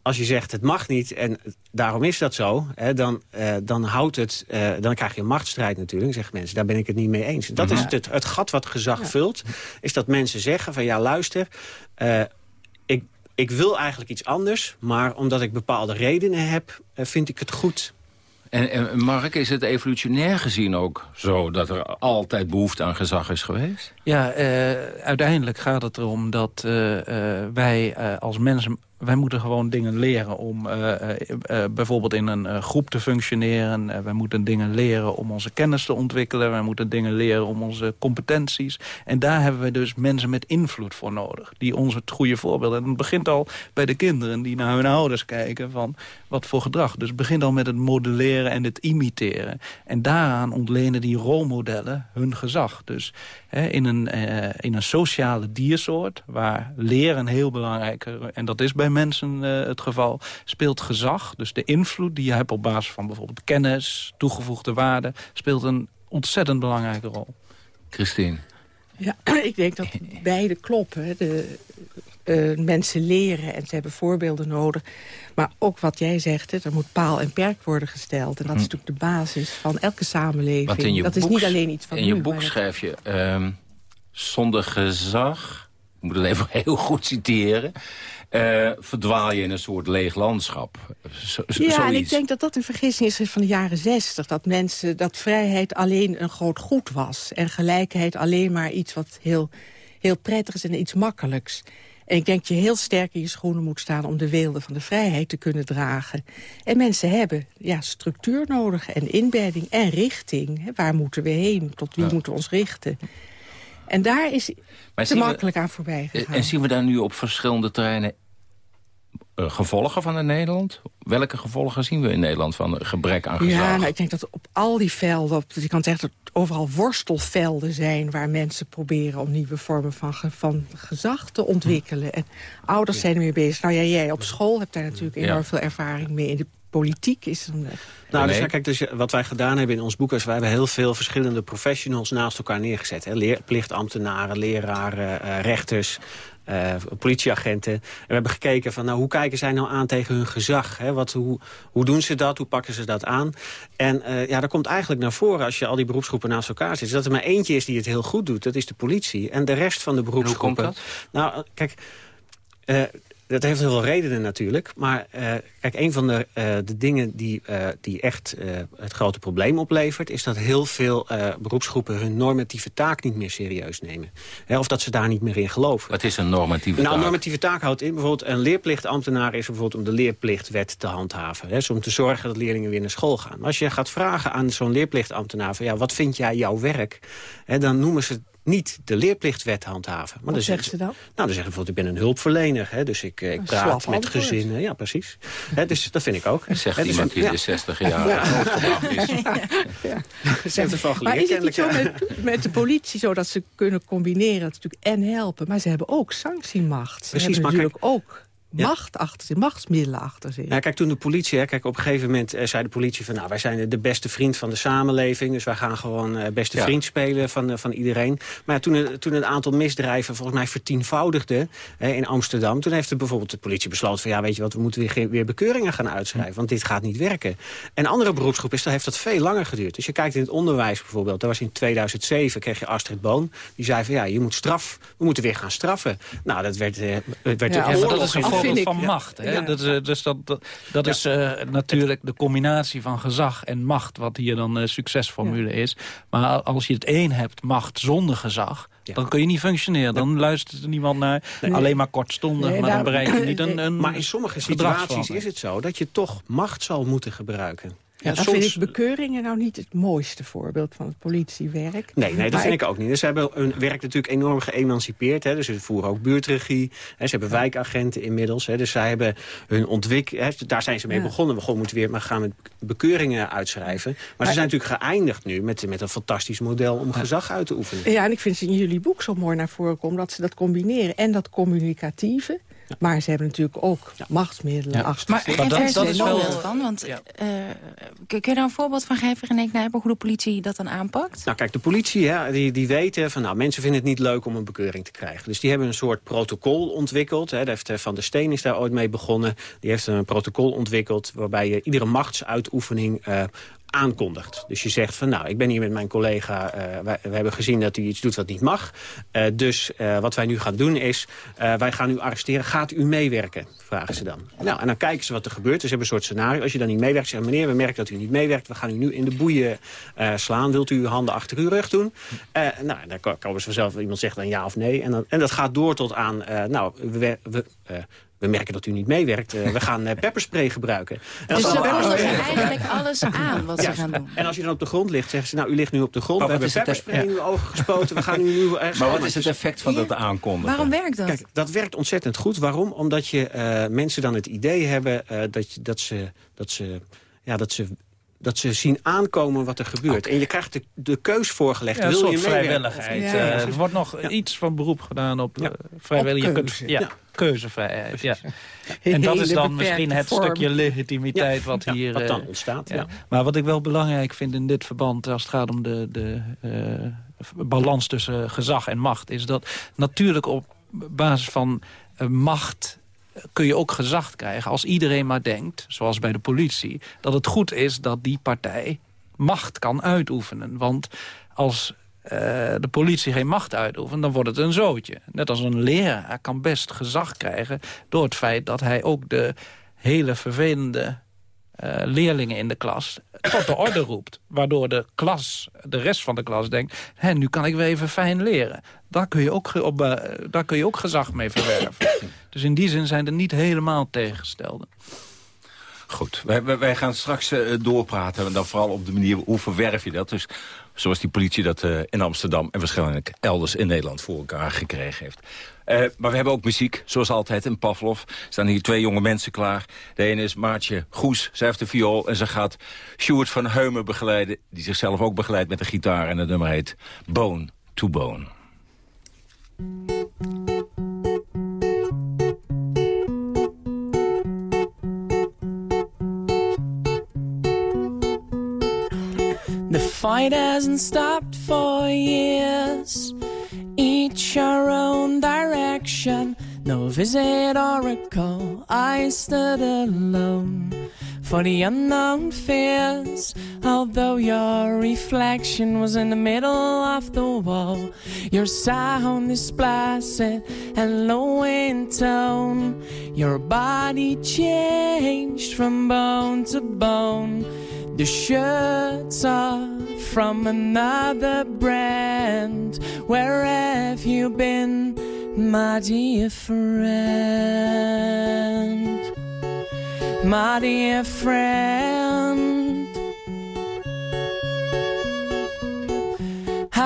als je zegt het mag niet en daarom is dat zo... Hè, dan, eh, dan, houdt het, eh, dan krijg je een machtsstrijd natuurlijk. Zeggen mensen, daar ben ik het niet mee eens. Dat is Mhm. het, het gat wat gezag vult. Is dat mensen zeggen van ja, luister... eh, ik, ik wil eigenlijk iets anders... maar omdat ik bepaalde redenen heb, vind ik het goed... En, en Mark, is het evolutionair gezien ook zo... dat er altijd behoefte aan gezag is geweest? Ja, eh, uiteindelijk gaat het erom dat eh, eh, wij als mensen... wij moeten gewoon dingen leren om bijvoorbeeld in een groep te functioneren. Wij moeten dingen leren om onze kennis te ontwikkelen. Wij moeten dingen leren om onze competenties. En daar hebben we dus mensen met invloed voor nodig. Die ons het goede voorbeeld. En het begint al bij de kinderen die naar hun ouders kijken van wat voor gedrag. Dus begint al met het modelleren en het imiteren. En daaraan ontlenen die rolmodellen hun gezag. Dus hè, in, een, eh, in een sociale diersoort, waar leren heel belangrijk... en dat is bij mensen eh, het geval, speelt gezag. Dus de invloed die je hebt op basis van bijvoorbeeld kennis, toegevoegde waarde... speelt een ontzettend belangrijke rol. Christine. Ja, ik denk dat beide kloppen. De, eh, mensen leren en ze hebben voorbeelden nodig. Maar ook wat jij zegt, hè, er moet paal en perk worden gesteld. En dat is Hm. natuurlijk de basis van elke samenleving. Dat is niet alleen iets van In je boek schrijf je... ehm, zonder gezag, ik moet het even heel goed citeren... eh, verdwaal je in een soort leeg landschap. Zo, zo- Ja, en ik denk dat dat een vergissing is van de jaren zestig. Dat mensen, dat vrijheid alleen een groot goed was. En gelijkheid alleen maar iets wat heel, heel prettig is en iets makkelijks. En ik denk dat je heel sterk in je schoenen moet staan... om de weelde van de vrijheid te kunnen dragen. En mensen hebben ja, structuur nodig en inbedding en richting. Hè, waar moeten we heen? Tot wie Ja. moeten we ons richten? En daar is Maar te we- makkelijk aan voorbij gegaan. En zien we daar nu op verschillende terreinen eh, gevolgen van in Nederland? Welke gevolgen zien we in Nederland van gebrek aan gezag? Ja, nou, ik denk dat op al die velden, op, je kan zeggen dat er overal worstelvelden zijn... waar mensen proberen om nieuwe vormen van, van gezag te ontwikkelen. En ouders zijn ermee bezig. Nou ja, jij op school hebt daar natuurlijk enorm veel ervaring mee. In de politiek is een... Nou, dus, Nee. ja, kijk, dus ja, wat wij gedaan hebben in ons boek... is wij hebben heel veel verschillende professionals naast elkaar neergezet. Hè. Leer, plichtambtenaren, leraren, eh, rechters, eh, politieagenten. En we hebben gekeken van, nou, hoe kijken zij nou aan tegen hun gezag? Hè? Wat, hoe, hoe doen ze dat? Hoe pakken ze dat aan? En eh, ja, daar komt eigenlijk naar voren, als je al die beroepsgroepen naast elkaar zit... is dat er maar eentje is die het heel goed doet. Dat is de politie. En de rest van de beroepsgroepen... dat? Nou, eh, kijk... eh, dat heeft heel veel redenen natuurlijk. Maar uh, kijk, een van de, uh, de dingen die, uh, die echt het grote probleem oplevert... is dat heel veel beroepsgroepen hun normatieve taak niet meer serieus nemen. Hè, of dat ze daar niet meer in geloven. Wat is een normatieve nou, taak? Nou, normatieve taak houdt in bijvoorbeeld... een leerplichtambtenaar is bijvoorbeeld om de leerplichtwet te handhaven. Hè, dus om te zorgen dat leerlingen weer naar school gaan. Als je gaat vragen aan zo'n leerplichtambtenaar... Van, ja, wat vind jij jouw werk? Hè, dan noemen ze niet de leerplichtwet handhaven. Maar Wat zeggen ze dan? Nou, dan zeggen bijvoorbeeld, ik ben een hulpverlener. Hè, dus ik, ik praat met gezinnen. Ja, precies. Hè, dus dat vind ik ook. Zegt dus iemand die ja. de 60 jaar ja. is. Ja. Ja. Ze heeft ervan geleerd. Maar is het niet zo met, met, de politie zo dat ze kunnen combineren? Natuurlijk en helpen. Maar ze hebben ook sanctiemacht. Ze precies, maar natuurlijk ook macht achter zit, machtsmiddelen achter zit. Ja, kijk, toen de politie, hè, kijk, op een gegeven moment eh, zei de politie van... nou, wij zijn de beste vriend van de samenleving... dus wij gaan gewoon eh, beste vriend spelen van, uh, van iedereen. Maar ja, toen, toen een aantal misdrijven volgens mij vertienvoudigde in Amsterdam... toen heeft de, bijvoorbeeld de politie besloten van... ja, weet je wat, we moeten weer, weer bekeuringen gaan uitschrijven... want dit gaat niet werken. En andere beroepsgroepen is, dan heeft dat veel langer geduurd. Dus je kijkt in het onderwijs bijvoorbeeld, dat was in 2007... kreeg je Astrid Boon, die zei van ja, je moet straf... we moeten weer gaan straffen. Nou, dat werd, uh, werd ja, dat is een voorbeeld van macht. Hè? Dat, is, dus dat, dat, dat is uh, natuurlijk de combinatie van gezag en macht... wat hier dan de uh, succesformule is. Maar als je het een hebt, macht zonder gezag... Dan kun je niet functioneren. Dan luistert er niemand naar. Alleen maar kortstondig, nee, maar dan bereik je niet een, een Maar in sommige situaties is het zo dat je toch macht zal moeten gebruiken. Ja, dan vind ik bekeuringen nou niet het mooiste voorbeeld van het politiewerk. Nee, nee dat vind ik ook niet. Dus ze hebben hun werk natuurlijk enorm geëmancipeerd. Hè. Dus ze voeren ook buurtregie. Hè. Ze hebben wijkagenten inmiddels. Hè. Dus zij hebben hun ontwikkeling... Daar zijn ze mee begonnen. We gewoon moeten weer maar gaan met bekeuringen uitschrijven. Maar, ze zijn natuurlijk geëindigd nu met, met een fantastisch model om gezag uit te oefenen. Ja, en ik vind ze in jullie boek zo mooi naar voren komen... dat ze dat combineren. En dat communicatieve maar ze hebben natuurlijk ook machtsmiddelen achter Maar geef daar eens een voorbeeld van. Want, uh, kun je daar een voorbeeld van geven, René Knijper... hoe de politie dat dan aanpakt? Nou kijk, de politie hè, die, die weten van... nou, mensen vinden het niet leuk om een bekeuring te krijgen. Dus die hebben een soort protocol ontwikkeld. Hè. Heeft, Van der Steen is daar ooit mee begonnen. Die heeft een protocol ontwikkeld... waarbij je iedere machtsuitoefening uh, aankondigt. Dus je zegt van nou, ik ben hier met mijn collega, wij, we hebben gezien dat u iets doet wat niet mag. Uh, dus uh, wat wij nu gaan doen is, wij gaan u arresteren. Gaat u meewerken? Vragen ze dan. Nou, en dan kijken ze wat er gebeurt. Dus ze hebben een soort scenario. Als je dan niet meewerkt, zeggen meneer, we merken dat u niet meewerkt. We gaan u nu in de boeien slaan. Wilt u uw handen achter uw rug doen? nou, dan komen ze vanzelf, iemand zegt dan ja of nee. En, dan, en dat gaat door tot aan, nou, we, we we merken dat u niet meewerkt. Uh, we gaan uh, pepperspray gebruiken. En dus ze kondigen eigenlijk alles aan wat ze gaan doen. En als je dan op de grond ligt, zeggen ze... nou, u ligt nu op de grond, maar we hebben pepperspray in uw ogen gespoten... we gaan u nu... Uh, maar wat is het effect van dat aankondigen? Waarom werkt dat? Kijk, dat werkt ontzettend goed. Waarom? Omdat je mensen dan het idee hebben dat, je, dat ze... Dat ze ja, dat ze dat ze zien aankomen wat er gebeurt. En je krijgt de, de keus voorgelegd. Ja, Wil je vrijwilligheid. Ja, er wordt nog iets van beroep gedaan op ja. vrijwilligheid. Ja keuzevrijheid. Ja. En dat is dan misschien het stukje legitimiteit wat hier... wat dan eh, ontstaat. Ja. Maar wat ik wel belangrijk vind in dit verband... als het gaat om de, de uh, balans tussen gezag en macht... is dat natuurlijk op basis van uh, macht kun je ook gezag krijgen als iedereen maar denkt, zoals bij de politie... dat het goed is dat die partij macht kan uitoefenen. Want als uh, de politie geen macht uitoefent, dan wordt het een zootje. Net als een leraar kan best gezag krijgen... door het feit dat hij ook de hele vervelende leerlingen in de klas tot de orde roept. Waardoor de klas, de rest van de klas denkt... Hé, nu kan ik weer even fijn leren. Daar kun je ook, op, uh, daar kun je ook gezag mee verwerven. dus in die zin zijn er niet helemaal tegengestelde. Goed, wij, wij gaan straks uh, doorpraten. En dan vooral op de manier, hoe verwerf je dat? Dus zoals die politie dat uh, in Amsterdam en waarschijnlijk elders in Nederland voor elkaar gekregen heeft. Uh, maar we hebben ook muziek, zoals altijd in Pavlov. Staan hier twee jonge mensen klaar. De ene is Maartje Goes, zij heeft de viool... en ze gaat Sjoerd van Heumen begeleiden... die zichzelf ook begeleidt met de gitaar... en het nummer heet Bone to Bone. Fight hasn't stopped for years. Each our own direction, no visit or a call. I stood alone for the unknown fears. Although your reflection was in the middle of the wall, your sound is placid and low in tone. Your body changed from bone to bone. The shirts are from another brand. Where have you been, my dear friend? My dear friend.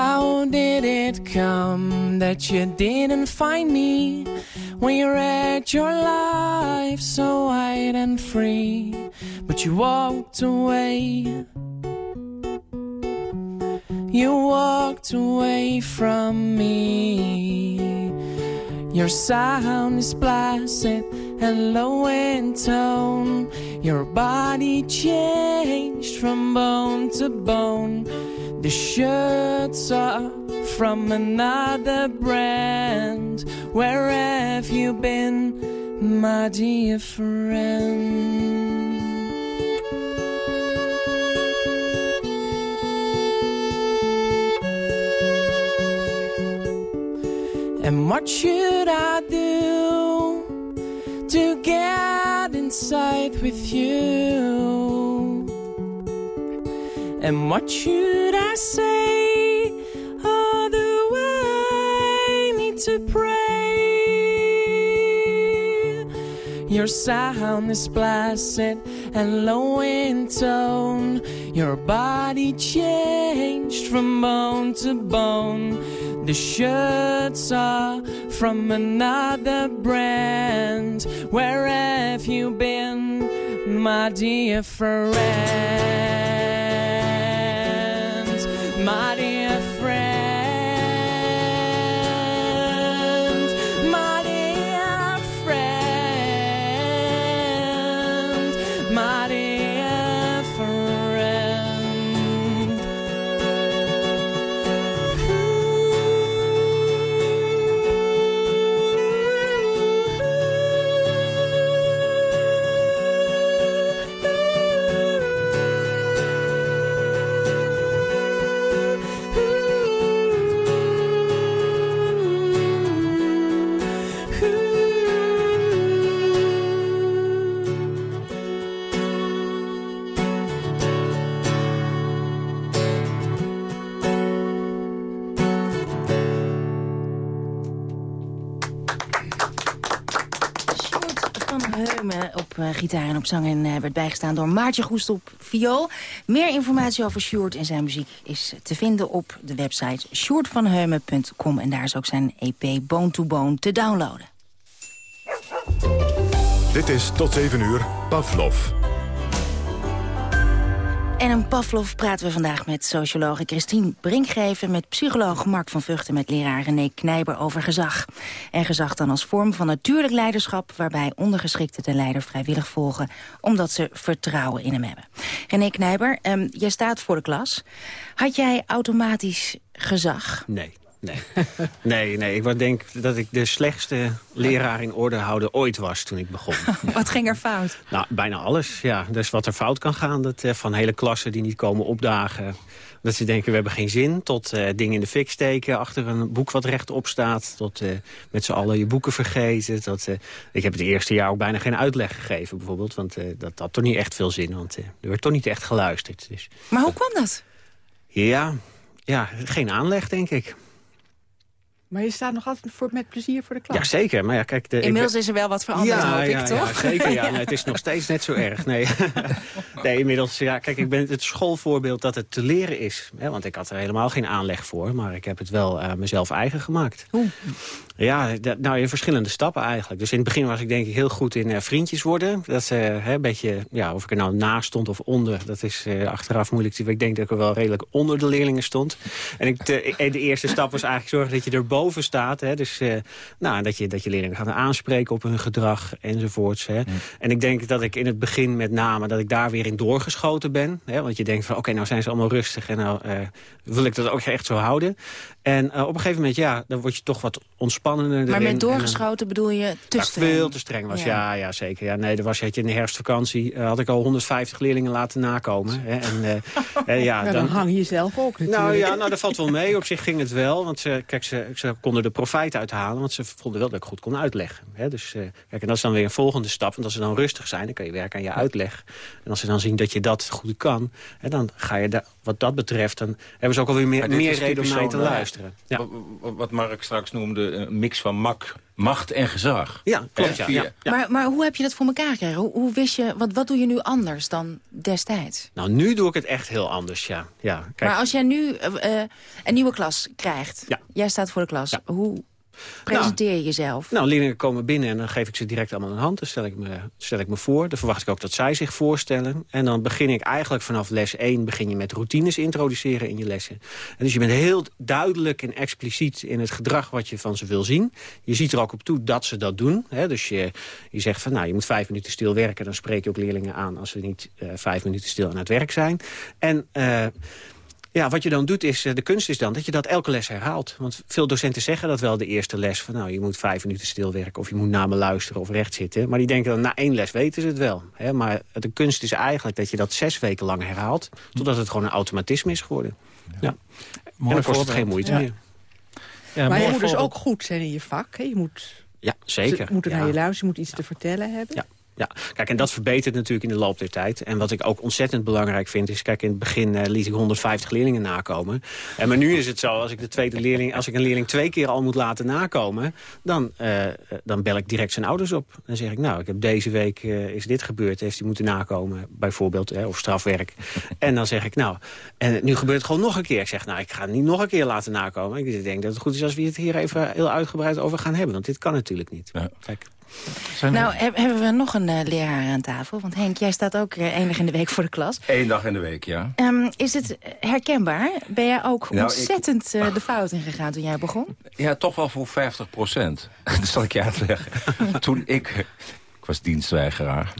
How did it come that you didn't find me when you read your life so wide and free? But you walked away. You walked away from me. Your sound is placid and low in tone. Your body changed from bone to bone. The shirts are from another brand. Where have you been, my dear friend? And what should I do to get inside with you? And what should I say? Do I need to pray? Your sound is placid and low in tone. Your body changed from bone to bone. The shirts are from another brand. Where have you been, my dear friend? mighty op eh, gitaar en op zang en eh, werd bijgestaan door Maartje Goest op viool. Meer informatie over Sjoerd en zijn muziek is te vinden op de website sjoerdvanheumen.com. En daar is ook zijn EP Bone to Bone te downloaden. Dit is tot 7 uur Pavlov. En een Pavlov praten we vandaag met sociologe Christine Brinkgeven... met psycholoog Mark van Vught met leraar René Knijber over gezag. En gezag dan als vorm van natuurlijk leiderschap... waarbij ondergeschikten de leider vrijwillig volgen... omdat ze vertrouwen in hem hebben. René Knijber, um, jij staat voor de klas. Had jij automatisch gezag? Nee. Nee. nee, nee, ik denk dat ik de slechtste leraar in orde houden ooit was toen ik begon. Wat ging er fout? Nou, bijna alles, ja. Dus wat er fout kan gaan, dat, uh, van hele klassen die niet komen opdagen. Dat ze denken, we hebben geen zin, tot uh, dingen in de fik steken... achter een boek wat rechtop staat, tot uh, met z'n allen je boeken vergeten. Tot, ik heb het eerste jaar ook bijna geen uitleg gegeven, bijvoorbeeld. Want dat had toch niet echt veel zin, want er werd toch niet echt geluisterd. Dus. Maar hoe kwam dat? Ja, ja, geen aanleg, denk ik. Maar je staat nog altijd voor, met plezier voor de klas. Ja, zeker. Maar ja, kijk, de, Inmiddels ik, is er wel wat veranderd, ja, hoop ja, ik, toch? Ja, zeker. Ja. Nee, het is nog steeds net zo erg. Nee, nee inmiddels, ja, kijk, ik ben het schoolvoorbeeld dat het te leren is. Hè, want ik had er helemaal geen aanleg voor. Maar ik heb het wel uh, mezelf eigen gemaakt. Hoe? Ja, nou in verschillende stappen eigenlijk. Dus in het begin was ik denk ik heel goed in uh, vriendjes worden. Dat uh, hè, een beetje, ja, of ik er nou naast stond of onder. Dat is uh, achteraf moeilijk te Ik denk dat ik er wel redelijk onder de leerlingen stond. En ik, de, de eerste stap was eigenlijk zorgen dat je er boven boven staat. Hè, dus uh, nou, dat, je, dat je leerlingen gaat aanspreken op hun gedrag enzovoorts. Hè. En ik denk dat ik in het begin met name dat ik daar weer in doorgeschoten ben. Hè, want je denkt van oké, nou zijn ze allemaal rustig en nou uh, wil ik dat ook echt zo houden. En uh, op een gegeven moment, ja, dan word je toch wat ontspannender. Maar met doorgeschoten bedoel je te dat streng? veel te streng was, ja, ja, ja zeker. Ja, nee, er was, je in de herfstvakantie had ik al 150 leerlingen laten nakomen. Hè, en, ja, dan, dan hang je zelf ook natuurlijk. Nou ja, nou, dat valt wel mee. Op zich ging het wel. Want ze, kijk, ze, ze konden de profijt uithalen. Want ze vonden wel dat ik goed kon uitleggen. Hè? Dus, uh, kijk, en dat is dan weer een volgende stap. Want als ze dan rustig zijn, dan kan je werken aan je uitleg. En als ze dan zien dat je dat goed kan... Hè, dan ga je daar, wat dat betreft... dan hebben ze ook alweer meer, meer reden om naar je te luisteren. Ja. Wat Mark straks noemde, een mix van mak, macht en gezag. Ja, klopt. Ja, ja, ja. Maar, maar hoe heb je dat voor elkaar gekregen? Hoe, hoe wist je, wat, wat doe je nu anders dan destijds? Nou, nu doe ik het echt heel anders, ja. ja kijk. Maar als jij nu uh, een nieuwe klas krijgt, ja. jij staat voor de klas, hoe presenteer nou, jezelf? Nou, leerlingen komen binnen en dan geef ik ze direct allemaal een hand. Dan stel ik, me, stel ik me voor. Dan verwacht ik ook dat zij zich voorstellen. En dan begin ik eigenlijk vanaf les 1 begin je met routines introduceren in je lessen. En dus je bent heel duidelijk en expliciet in het gedrag wat je van ze wil zien. Je ziet er ook op toe dat ze dat doen. Hè? Dus je, je zegt van nou, je moet vijf minuten stil werken. Dan spreek je ook leerlingen aan als ze niet uh, vijf minuten stil aan het werk zijn. En... Uh, ja, wat je dan doet is, de kunst is dan dat je dat elke les herhaalt. Want veel docenten zeggen dat wel de eerste les. Van nou, je moet vijf minuten stilwerken of je moet naar me luisteren of recht zitten. Maar die denken dan, na één les weten ze het wel. Hè? Maar de kunst is eigenlijk dat je dat zes weken lang herhaalt. Totdat het gewoon een automatisme is geworden. Ja. ja. en dan kost het geen moeite ja. meer. Ja, maar je moet dus ook goed zijn in je vak. Hè? Je moet, ja, zeker. Ze moeten naar je luisteren, je moet iets te vertellen hebben. Ja. Ja, kijk, en dat verbetert natuurlijk in de loop der tijd. En wat ik ook ontzettend belangrijk vind is... kijk, in het begin uh, liet ik 150 leerlingen nakomen. En maar nu is het zo, als ik, de tweede leerling, als ik een leerling twee keer al moet laten nakomen... dan, uh, dan bel ik direct zijn ouders op. Dan zeg ik, nou, ik heb deze week uh, is dit gebeurd. Heeft hij moeten nakomen, bijvoorbeeld, hè, of strafwerk. en dan zeg ik, nou, en nu gebeurt het gewoon nog een keer. Ik zeg, nou, ik ga het niet nog een keer laten nakomen. Ik denk dat het goed is als we het hier even heel uitgebreid over gaan hebben. Want dit kan natuurlijk niet. Ja. Kijk. Zijn nou, er... hebben we nog een uh, leraar aan tafel? Want Henk, jij staat ook uh, één dag in de week voor de klas. Eén dag in de week, ja. Um, is het herkenbaar? Ben jij ook nou, ontzettend ik... uh, de fout ingegaan toen jij begon? Ja, toch wel voor 50 procent. dat zal ik je uitleggen. toen ik... Ik was dienstweigeraar.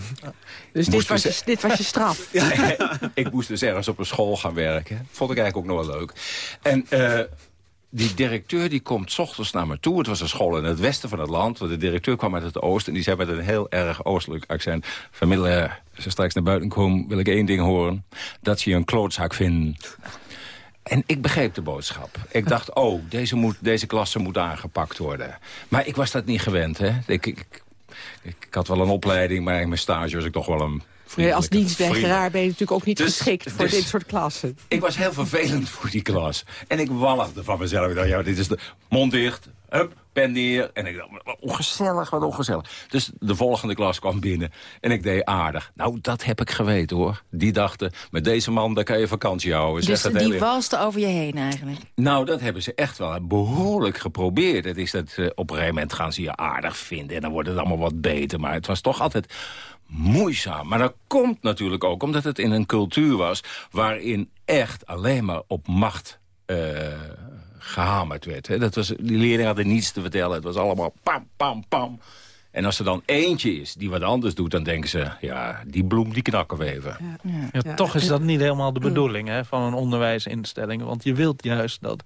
Dus dit was, je, dit was je straf? ja, ik moest dus ergens op een school gaan werken. Vond ik eigenlijk ook nog wel leuk. En die directeur die komt s ochtends naar me toe. Het was een school in het westen van het land. De directeur kwam uit het oosten. En die zei met een heel erg oostelijk accent... Vanmiddag, als ze straks naar buiten komen, wil ik één ding horen. Dat ze je een klootzak vinden. En ik begreep de boodschap. Ik dacht, oh, deze, moet, deze klasse moet aangepakt worden. Maar ik was dat niet gewend, hè. Ik, ik, ik had wel een opleiding, maar in mijn stage was ik toch wel een Nee, als dienstweigeraar ben je natuurlijk ook niet dus, geschikt voor dus, dit soort klassen. Ik was heel vervelend voor die klas. En ik walgde van mezelf. Ik dacht, ja, dit is de mond dicht, hup, pen neer. En ik dacht, wat ongezellig, wat ongezellig. Dus de volgende klas kwam binnen en ik deed aardig. Nou, dat heb ik geweten, hoor. Die dachten, met deze man, daar kan je vakantie houden. Dus die walste over je heen eigenlijk? Nou, dat hebben ze echt wel behoorlijk geprobeerd. Het is dat, uh, op een gegeven moment gaan ze je aardig vinden... en dan wordt het allemaal wat beter. Maar het was toch altijd moeizaam. Maar dat komt natuurlijk ook omdat het in een cultuur was... waarin echt alleen maar op macht uh, gehamerd werd. Hè. Dat was, die leerlingen hadden niets te vertellen. Het was allemaal pam, pam, pam. En als er dan eentje is die wat anders doet, dan denken ze... ja, die bloem die knakken we even. Ja. Ja, ja. toch is dat niet helemaal de bedoeling hè, van een onderwijsinstelling. Want je wilt juist dat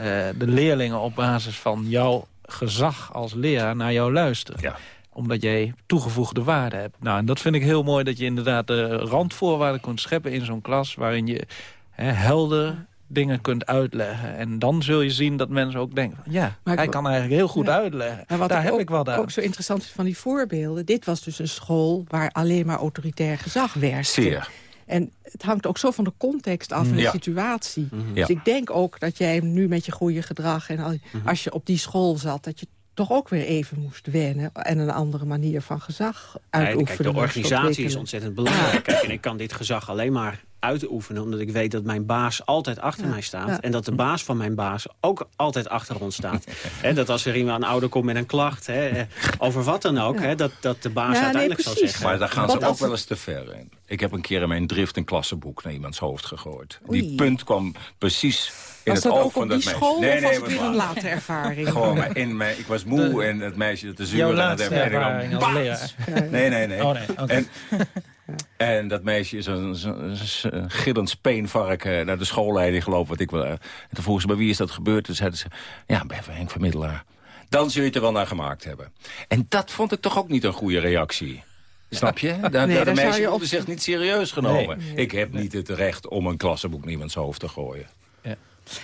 uh, de leerlingen op basis van jouw gezag als leraar naar jou luisteren. Ja omdat jij toegevoegde waarde hebt. Nou, en dat vind ik heel mooi dat je inderdaad de randvoorwaarden kunt scheppen in zo'n klas... waarin je hè, helder dingen kunt uitleggen. En dan zul je zien dat mensen ook denken... Van, ja, maar hij ik, kan eigenlijk heel goed ja. uitleggen. Maar wat Daar heb ook, ik wel aan. ook zo interessant is van die voorbeelden... dit was dus een school waar alleen maar autoritair gezag werkte. Zeer. En het hangt ook zo van de context af en de ja. situatie. Mm -hmm. Dus ja. ik denk ook dat jij nu met je goede gedrag... en als, mm -hmm. als je op die school zat, dat je toch ook weer even moest wennen... en een andere manier van gezag uitoefenen. Nee, kijk, de organisatie is ontzettend belangrijk. Kijk, en ik kan dit gezag alleen maar uitoefenen... omdat ik weet dat mijn baas altijd achter ja, mij staat... Ja. en dat de baas van mijn baas ook altijd achter ons staat. he, dat als er iemand een ouder komt met een klacht... He, over wat dan ook, ja. he, dat, dat de baas uiteindelijk nee, zal zeggen... Maar daar gaan ze ook wel eens te ver in. Ik heb een keer in mijn drift een klassenboek naar iemands hoofd gegooid. Oei. Die punt kwam precies in Was het dat oog ook van op dat die meisje. school of was het weer een late ervaring? Gewoon, maar in mijn, ik was moe en het meisje dat te zuur. Jouw en dat laatste heeft- en ik dan ervaring leraar. Nee, nee, nee. Oh, nee. En, en dat meisje is een, een, een, een gillend speenvark eh, naar de schoolleiding gelopen. Wat ik wil. eh. En toen vroeg ze, maar wie is dat gebeurd? Toen zeiden ze, ja, bij Henk Vermiddelaar. Dan zul je het er wel naar gemaakt hebben. En dat vond ik toch ook niet een goede reactie. Snap je? Dat, Nee, de meisje je voelde op- zich niet serieus genomen. Nee. Ik heb niet het recht om een klassenboek naar iemands hoofd te gooien.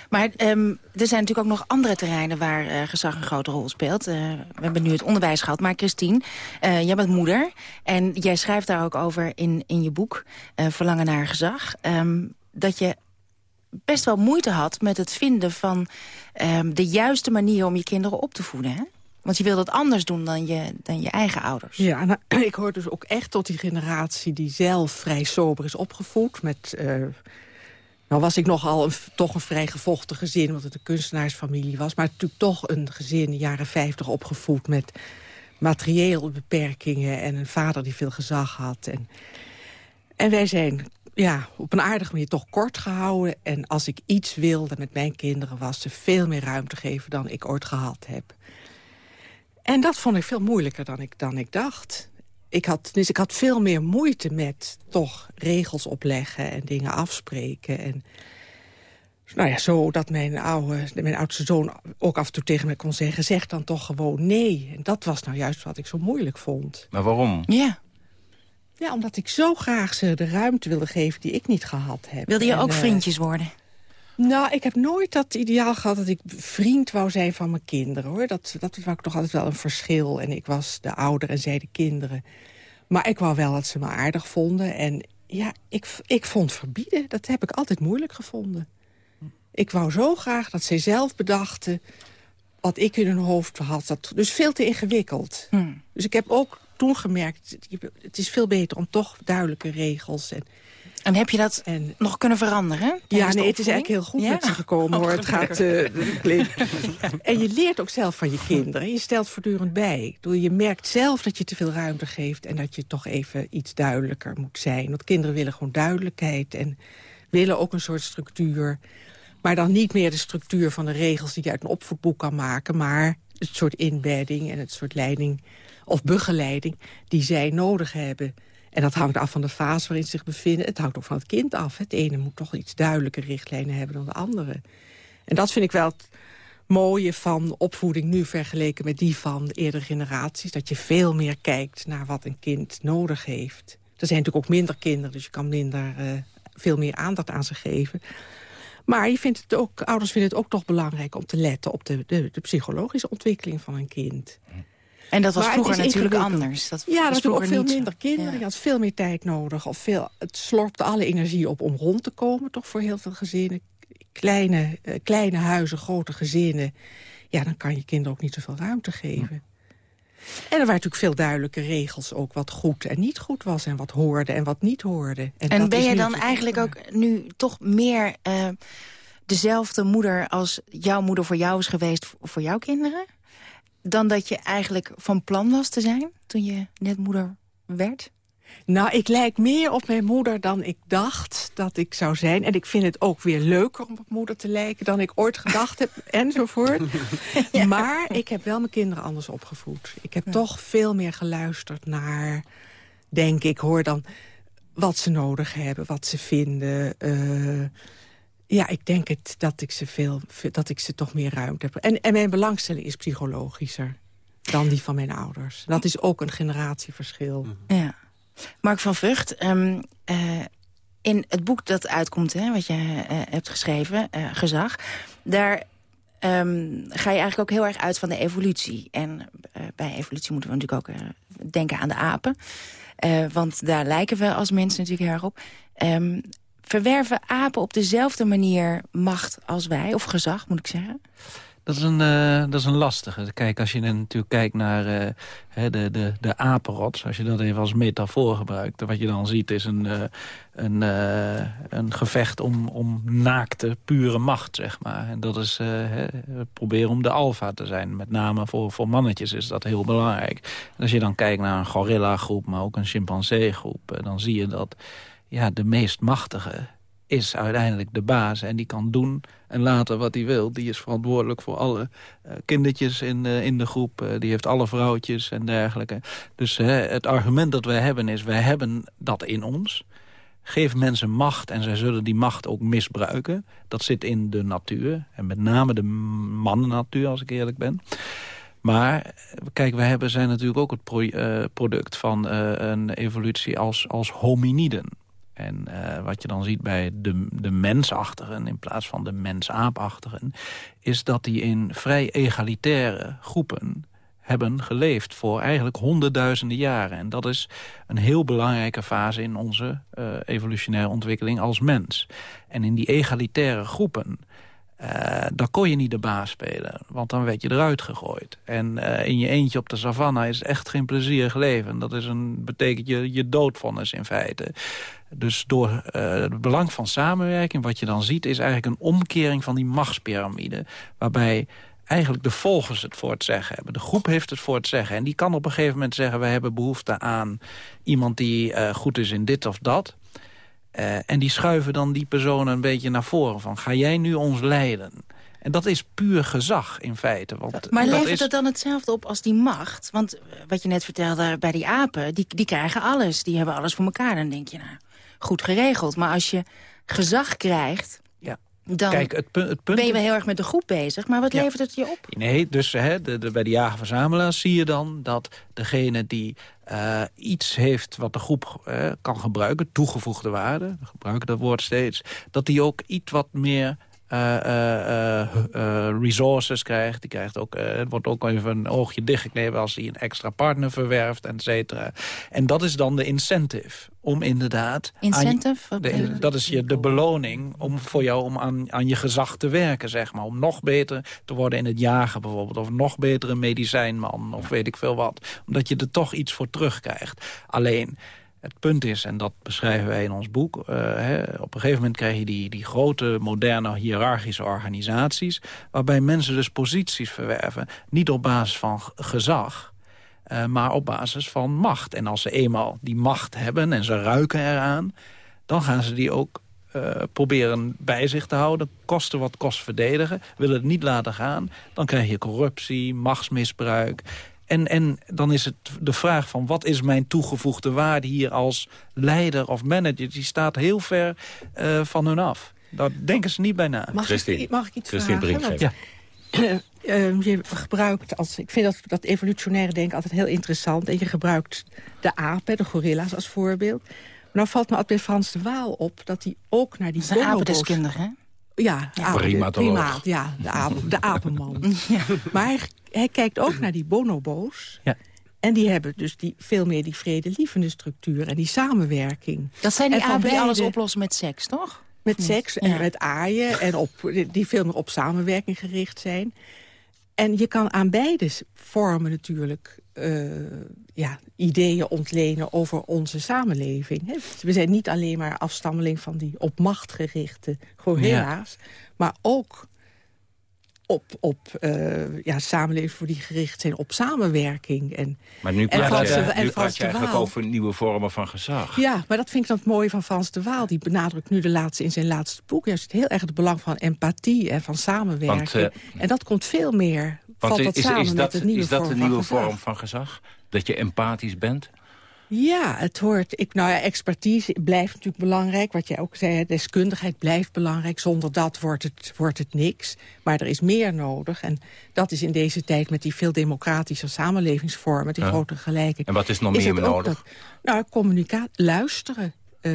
Maar ehm, er zijn natuurlijk ook nog andere terreinen waar eh, gezag een grote rol speelt. Eh, we hebben nu het onderwijs gehad, maar Christine, eh, jij bent moeder. En jij schrijft daar ook over in, in je boek, Verlangen naar gezag... ehm, dat je best wel moeite had met het vinden van ehm, de juiste manier om je kinderen op te voeden. Hè? Want je wil dat anders doen dan je, dan je eigen ouders. Ja, ik hoor dus ook echt tot die generatie die zelf vrij sober is opgevoed. Met, nou was ik nogal een, toch een vrij gevochten gezin, want het een kunstenaarsfamilie was. Maar natuurlijk toch een gezin in de jaren 50 opgevoed met materieel beperkingen. En een vader die veel gezag had. En, en wij zijn ja, op een aardige manier toch kort gehouden. En als ik iets wilde met mijn kinderen was ze veel meer ruimte geven dan ik ooit gehad heb. En dat vond ik veel moeilijker dan ik, dan ik dacht. Ik had, dus ik had veel meer moeite met toch regels opleggen en dingen afspreken. En, nou ja, zo dat mijn, oude, mijn oudste zoon ook af en toe tegen me kon zeggen... zeg dan toch gewoon nee. En dat was nou juist wat ik zo moeilijk vond. Maar waarom? Ja. Ja, omdat ik zo graag ze de ruimte wilde geven die ik niet gehad heb. Wilde je En, ook eh, vriendjes worden? Nou, ik heb nooit dat ideaal gehad dat ik vriend wou zijn van mijn kinderen. hoor. Dat, dat was toch altijd wel een verschil. En ik was de ouder en zij de kinderen. Maar ik wou wel dat ze me aardig vonden. En ja, ik, ik vond verbieden, dat heb ik altijd moeilijk gevonden. Ik wou zo graag dat zij zelf bedachten wat ik in hun hoofd had. Dat, dus veel te ingewikkeld. Dus ik heb ook toen gemerkt, het is veel beter om toch duidelijke regels... En, En heb je dat nog kunnen veranderen? ja, nee, het is eigenlijk heel goed Ja? met ze gekomen, hoor. Het gaat... klinkt- en je leert ook zelf van je kinderen. Je stelt voortdurend bij. Je merkt zelf dat je te veel ruimte geeft... en dat je toch even iets duidelijker moet zijn. Want kinderen willen gewoon duidelijkheid... en willen ook een soort structuur. Maar dan niet meer de structuur van de regels... die je uit een opvoedboek kan maken... maar het soort inbedding en het soort leiding of begeleiding... die zij nodig hebben... En dat hangt af van de fase waarin ze zich bevinden. Het hangt ook van het kind af. Het ene moet toch iets duidelijker richtlijnen hebben dan de andere. En dat vind ik wel het mooie van opvoeding nu vergeleken met die van de eerdere generaties. Dat je veel meer kijkt naar wat een kind nodig heeft. Er zijn natuurlijk ook minder kinderen, dus je kan minder, eh, veel meer aandacht aan ze geven. Maar je vindt het ook, ouders vinden het ook toch belangrijk om te letten op de, de, de psychologische ontwikkeling van een kind. En dat was Maar vroeger natuurlijk anders. Dat ja, dat was ook veel niet minder kinderen. Je had veel meer tijd nodig. Of veel, het slorpte alle energie op om rond te komen, toch voor heel veel gezinnen. Kleine, eh, kleine huizen, grote gezinnen. Ja, dan kan je kinderen ook niet zoveel ruimte geven. En er waren natuurlijk veel duidelijke regels ook wat goed en niet goed was. En wat hoorde en wat niet hoorde. En, ben je dan eigenlijk ook nu toch meer eh, dezelfde moeder... als jouw moeder voor jou is geweest voor jouw kinderen? Dan dat je eigenlijk van plan was te zijn toen je net moeder werd? Nou, ik lijk meer op mijn moeder dan ik dacht dat ik zou zijn. En ik vind het ook weer leuker om op moeder te lijken dan ik ooit gedacht heb, enzovoort. Maar ik heb wel mijn kinderen anders opgevoed. Ik heb toch veel meer geluisterd naar, denk ik, hoor dan... wat ze nodig hebben, wat ze vinden. eh, ja, ik denk het, dat, ik ze veel, dat ik ze toch meer ruimte heb. En, en mijn belangstelling is psychologischer dan die van mijn ouders. Dat is ook een generatieverschil. Ja. Mark van Vught, ehm, eh, in het boek dat uitkomt, hè, wat je eh, hebt geschreven, eh, Gezag... daar ehm, ga je eigenlijk ook heel erg uit van de evolutie. En bij evolutie moeten we natuurlijk ook denken aan de apen. Eh, want daar lijken we als mensen natuurlijk heel erg op. Ehm, verwerven apen op dezelfde manier macht als wij, of gezag moet ik zeggen? Dat is een, uh, dat is een lastige. Kijk, als je natuurlijk kijkt naar uh, de, de, de apenrots... als je dat even als metafoor gebruikt... wat je dan ziet is een, uh, een, een gevecht om, om naakte, pure macht, zeg maar. En dat is he, proberen om de alfa te zijn. Met name voor, voor mannetjes is dat heel belangrijk. Als je dan kijkt naar een gorilla-groep, maar ook een chimpansee-groep... dan zie je dat ja, de meest machtige is uiteindelijk de baas. En die kan doen en laten wat hij wil. Die is verantwoordelijk voor alle uh, kindertjes in, uh, in de groep. Uh, die heeft alle vrouwtjes en dergelijke. Dus het argument dat wij hebben is... wij hebben dat in ons. Geef mensen macht en zij zullen die macht ook misbruiken. Dat zit in de natuur. En met name de mannennatuur, als ik eerlijk ben. Maar kijk, wij hebben, zijn natuurlijk ook het pro product van een evolutie als, als hominiden. En uh, wat je dan ziet bij de, de mensachtigen in plaats van de mensaapachtigen... is dat die in vrij egalitaire groepen hebben geleefd voor eigenlijk honderdduizenden jaren. En dat is een heel belangrijke fase in onze uh, evolutionaire ontwikkeling als mens. En in die egalitaire groepen uh, dan kon je niet de baas spelen, want dan werd je eruit gegooid. En uh, in je eentje op de savanne is echt geen plezierig leven. Dat is een, betekent je, je doodvonnis in feite. Dus door uh, het belang van samenwerking, wat je dan ziet... is eigenlijk een omkering van die machtspyramide... waarbij eigenlijk de volgers het voor het zeggen hebben. De groep heeft het voor het zeggen. En die kan op een gegeven moment zeggen... we hebben behoefte aan iemand die goed is in dit of dat... Uh, en die schuiven dan die personen een beetje naar voren. Van, ga jij nu ons leiden? En dat is puur gezag in feite. Want maar dat levert is... het dan hetzelfde op als die macht? Want wat je net vertelde bij die apen, die, die krijgen alles. Die hebben alles voor elkaar. Dan denk je, nou, goed geregeld. Maar als je gezag krijgt... Dan Kijk, het, pu het punt... ben je wel heel erg met de groep bezig. Maar wat Ja. levert het je op? Nee, dus hè, de, de, bij de jager-verzamelaars zie je dan dat degene die eh, iets heeft wat de groep eh, kan gebruiken, toegevoegde waarde, we gebruiken dat woord steeds, dat die ook iets wat meer resources krijgt. Die krijgt ook, eh, het wordt ook even een oogje dichtgeknepen als hij een extra partner verwerft, et cetera. En dat is dan de incentive om inderdaad... je- Incentive? De- dat is je, de beloning om voor jou om aan, aan je gezag te werken, zeg maar. Om nog beter te worden in het jagen bijvoorbeeld. Of nog beter een medicijnman, of weet ik veel wat. Omdat je er toch iets voor terugkrijgt. Alleen, het punt is, en dat beschrijven wij in ons boek... eh, hè, op een gegeven moment krijg je die, die grote, moderne, hiërarchische organisaties... waarbij mensen dus posities verwerven. Niet op basis van gezag... eh, maar op basis van macht. En als ze eenmaal die macht hebben en ze ruiken eraan... dan gaan ze die ook eh, proberen bij zich te houden. Kosten wat kost verdedigen. Willen het niet laten gaan. Dan krijg je corruptie, machtsmisbruik. En, en dan is het de vraag van wat is mijn toegevoegde waarde hier als leider of manager. Die staat heel ver eh, van hun af. Daar denken ze niet bij na. Mag ik, mag ik iets Christine vragen? Brinkgever. Want, eh, je gebruikt als ik vind dat, dat evolutionaire denken altijd heel interessant. En je gebruikt de apen, de gorilla's als voorbeeld. Maar nou valt me altijd bij Frans de Waal op dat hij ook naar die Dat is bonobo's- apendeskundige, hè? Ja, apen- primaat, ja, de, apen, de apenman. Maar hij, kijkt ook naar die bonobo's. Ja. En die hebben dus die, veel meer die vredelievende structuur en die samenwerking. Dat zijn die apen die alles oplossen met seks, toch? Met seks en Ja. met aaien. En op, die veel meer op samenwerking gericht zijn. En je kan aan beide vormen natuurlijk eh, ja, ideeën ontlenen over onze samenleving. We zijn niet alleen maar afstammeling van die op macht gerichte gorilla's. Maar ook op, op eh, ja, samenleving voor die gericht zijn op samenwerking. En, Maar nu en praat Frans je, de- en nu Frans je de eigenlijk Waal. over nieuwe vormen van gezag. Ja, maar dat vind ik dan het mooie van Frans de Waal. Die benadrukt nu de laatste, in zijn laatste boek... juist heel erg het belang van empathie en van samenwerking. Want, en dat komt veel meer, Want valt dat is, samen is met dat, het nieuwe is dat van nieuwe vorm van gezag? Dat je empathisch bent? Ja, het hoort. Ik, nou ja, expertise blijft natuurlijk belangrijk. Wat jij ook zei, deskundigheid blijft belangrijk. Zonder dat wordt het, wordt het niks. Maar er is meer nodig. En dat is in deze tijd met die veel democratische samenlevingsvormen... die Ja. grote gelijkheid. En wat is nog meer nodig? dat- nou, communicatie, luisteren. eh,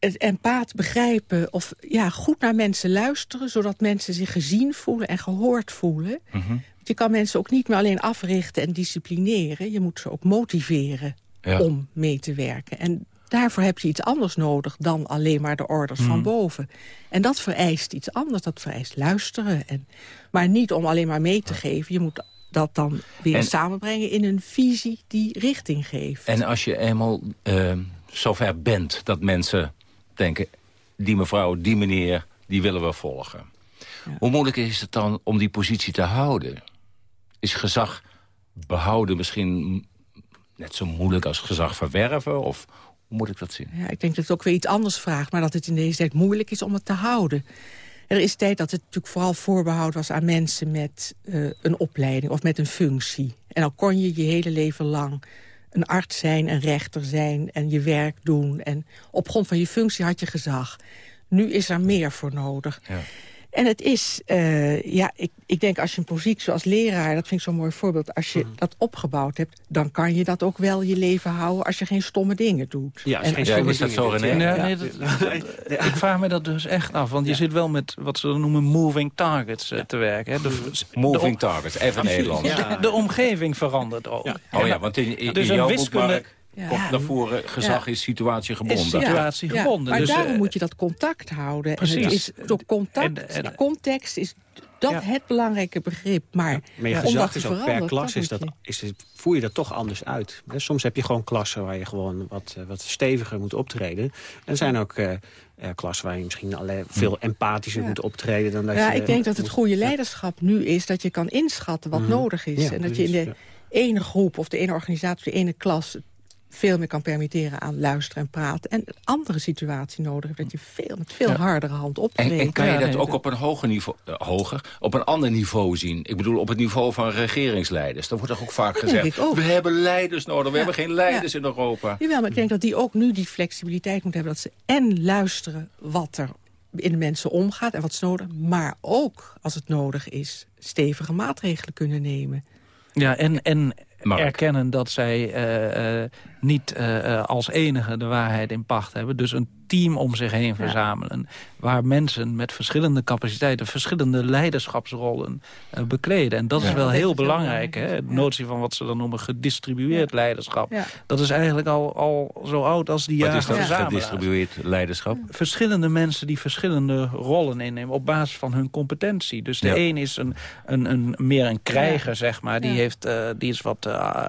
het empaat begrijpen of ja, goed naar mensen luisteren... zodat mensen zich gezien voelen en gehoord voelen. Mhm. Je kan mensen ook niet meer alleen africhten en disciplineren. Je moet ze ook motiveren Ja. om mee te werken. En Daarvoor heb je iets anders nodig dan alleen maar de orders van Hmm. boven. En dat vereist iets anders, dat vereist luisteren. En, maar niet om alleen maar mee te geven. Je moet dat dan weer En- samenbrengen in een visie die richting geeft. En als je eenmaal eh, zover bent dat mensen denken... die mevrouw, die meneer, die willen we volgen. Hoe moeilijk is het dan om die positie te houden? Is gezag behouden misschien net zo moeilijk als gezag verwerven? Of hoe moet ik dat zien? Ja, ik denk dat het ook weer iets anders vraagt... maar dat het in deze tijd moeilijk is om het te houden. Er is tijd dat het natuurlijk vooral voorbehouden was aan mensen... met eh, een opleiding of met een functie. En dan kon je je hele leven lang een arts zijn, een rechter zijn... en je werk doen. En op grond van je functie had je gezag. Nu is er meer voor nodig. Ja. En het is, eh, ja, ik, ik denk als je een positie zoals leraar... dat vind ik zo'n mooi voorbeeld, als je dat opgebouwd hebt... dan kan je dat ook wel je leven houden als je geen stomme dingen doet. Ja, En- geen Ja, is dat zo, René? Nee, nee, dat- ik vraag me dat dus echt af. Want je zit wel met wat ze dan noemen moving targets eh, te werken. Hè. De, Moving de- targets, even Nederlands. De, de omgeving verandert ook. Oh ja, want in, in, Dus in jouw boek, wiskunde- Ja. Komt naar voren... gezag is situatiegebonden. Is situatie Ja, gebonden. maar dus, daarom eh, moet je dat contact houden. En precies. het is door contact, En- en- de context is dat het belangrijke begrip. Maar, Maar je om gezag is ook per klas is dat, je- is het, voer je dat toch anders uit. Hè, Soms heb je gewoon klassen waar je gewoon wat, eh, wat steviger moet optreden. En er zijn ook eh, eh, klassen waar je misschien alleen veel empathischer Ja. moet optreden. Dan dat Ja, je, ik denk dat het goede leiderschap nu is dat je kan inschatten wat Mhm. nodig is. Ja, en dat je in de ene groep of de ene organisatie, de ene klas veel meer kan permitteren aan luisteren en praten. En een andere situatie nodig hebt, dat je veel, met veel Ja. hardere hand En, optreedt. en kan je dat ook op een hoger niveau, eh, hoger, op een ander niveau zien? Ik bedoel, op het niveau van regeringsleiders. Dat wordt toch ook vaak Dat denk gezegd. ik ook. We hebben leiders nodig, we hebben geen leiders in Europa. Jawel, maar ik denk dat die ook nu die flexibiliteit moet hebben... dat ze en luisteren wat er in de mensen omgaat en wat is nodig... maar ook, als het nodig is, stevige maatregelen kunnen nemen. Ja, en, en Mark. erkennen dat zij eh, eh, niet eh, eh, als enige de waarheid in pacht hebben. Dus een team om zich heen verzamelen. Waar mensen met verschillende capaciteiten, verschillende leiderschapsrollen eh, bekleden. En dat Ja, is wel heel belangrijk. Hè? De notie van wat ze dan noemen gedistribueerd leiderschap. Ja. Dat is eigenlijk al, al zo oud als die Wat jaren is dat gedistribueerd leiderschap? Verschillende mensen die verschillende rollen innemen op basis van hun competentie. Dus de Ja. een is een, een, een, meer een krijger, Ja. zeg maar. Die, Ja. heeft, eh, die is wat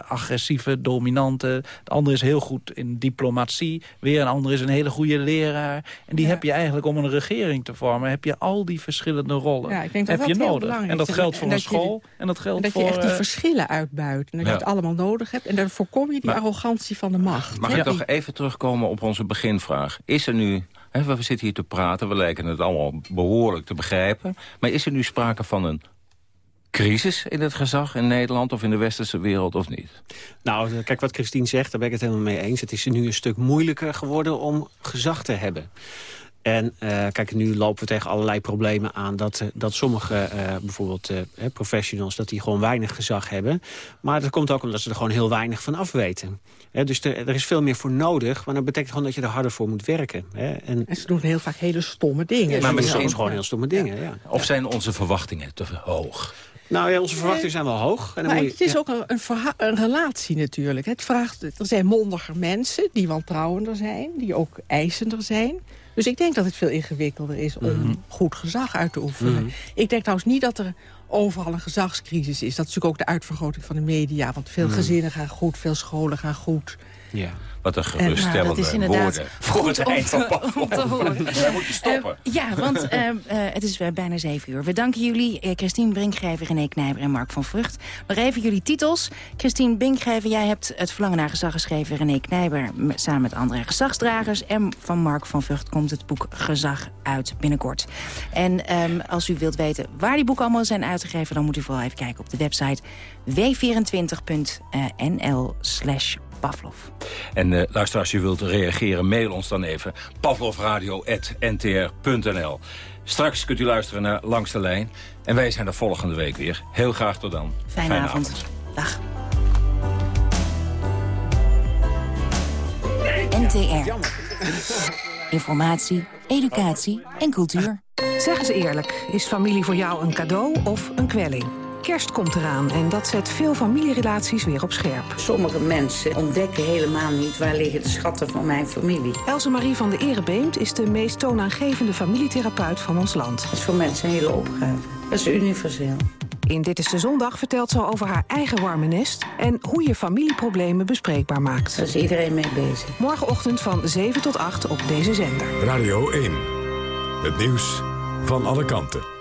agressieve, dominante. De ander is heel goed in diplomatie. Weer een ander is een hele goede leraar. En die Ja. heb je eigenlijk om een regering te vormen... heb je al die verschillende rollen Ja, ik denk dat heb dat je heel nodig. belangrijk En dat geldt En voor een dat je die- school. En dat geldt En dat je voor... echt die eh, verschillen uitbuit. En dat Ja. je het allemaal nodig hebt. En dan voorkom je die Maar- arrogantie van de macht. Mag hè, ik nog even terugkomen op onze beginvraag? Is er nu, hè, we zitten hier te praten, we lijken het allemaal behoorlijk te begrijpen... maar is er nu sprake van een crisis in het gezag in Nederland... of in de westerse wereld, of niet? Nou, kijk wat Christine zegt, daar ben ik het helemaal mee eens. Het is nu een stuk moeilijker geworden om gezag te hebben. En eh, kijk, nu lopen we tegen allerlei problemen aan... dat, eh, dat sommige, eh, bijvoorbeeld eh, hè, professionals, dat die gewoon weinig gezag hebben. Maar dat komt ook omdat ze er gewoon heel weinig van af weten. Hè, dus er, er is veel meer voor nodig, maar dat betekent gewoon dat je er harder voor moet werken. Hè. En, En ze doen heel vaak hele stomme dingen. maar maar misschien gewoon heel stomme dingen, ja. Of zijn onze verwachtingen te hoog? Nou ja, onze verwachtingen zijn wel hoog. En dan Maar moet je- het is ja. ook een, een relatie natuurlijk. Het vraagt, er zijn mondiger mensen die wantrouwender zijn. Die ook eisender zijn. Dus ik denk dat het veel ingewikkelder is om Mhm. goed gezag uit te oefenen. Mhm. Ik denk trouwens niet dat er overal een gezagscrisis is. Dat is natuurlijk ook de uitvergroting van de media. Want veel Mhm. gezinnen gaan goed, veel scholen gaan goed. Ja. Wat een En- geruststellende Nou, dat is inderdaad woorden. Voor het eind van Pavlov. Wij moeten stoppen. Eh, ja, want eh, eh, het is eh, bijna zeven uur. We danken jullie, eh, Christine Brinkgever, René Knijper en Mark van Vrucht. Nog even jullie titels. Christine Brinkgever, jij hebt Het Verlangen naar Gezag geschreven. René Knijper m- samen met andere gezagsdragers. En van Mark van Vught komt het boek Gezag uit binnenkort. En ehm, als u wilt weten waar die boeken allemaal zijn uitgegeven... dan moet u vooral even kijken op de website w24.nl slash Pavlov. En uh, luister, als je wilt reageren, mail ons dan even. pavlovradio.ntr.nl Straks kunt u luisteren naar Langs de Lijn. En wij zijn er volgende week weer. Heel graag tot dan. Fijne, Fijne avond. avond. Dag. NTR. Informatie, educatie en cultuur. Zeg eens eerlijk, is familie voor jou een cadeau of een kwelling? Kerst komt eraan en dat zet veel familierelaties weer op scherp. Sommige mensen ontdekken helemaal niet waar liggen de schatten van mijn familie. Else Marie van de Erebeemt is de meest toonaangevende familietherapeut van ons land. Dat is voor mensen een hele opgave. Dat is universeel. In Dit is de Zondag vertelt ze over haar eigen warme nest... en hoe je familieproblemen bespreekbaar maakt. Daar is iedereen mee bezig. Morgenochtend van 7 tot 8 op deze zender. Radio 1. Het nieuws van alle kanten.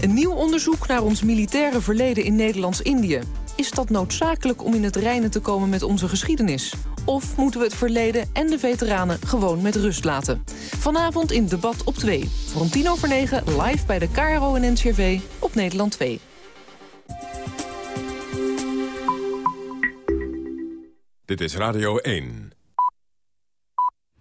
Een nieuw onderzoek naar ons militaire verleden in Nederlands-Indië. Is dat noodzakelijk om in het reinen te komen met onze geschiedenis? Of moeten we het verleden en de veteranen gewoon met rust laten? Vanavond in Debat op 2. Rond 10 over 9 live bij de KRO en NCRV op Nederland 2. Dit is Radio 1.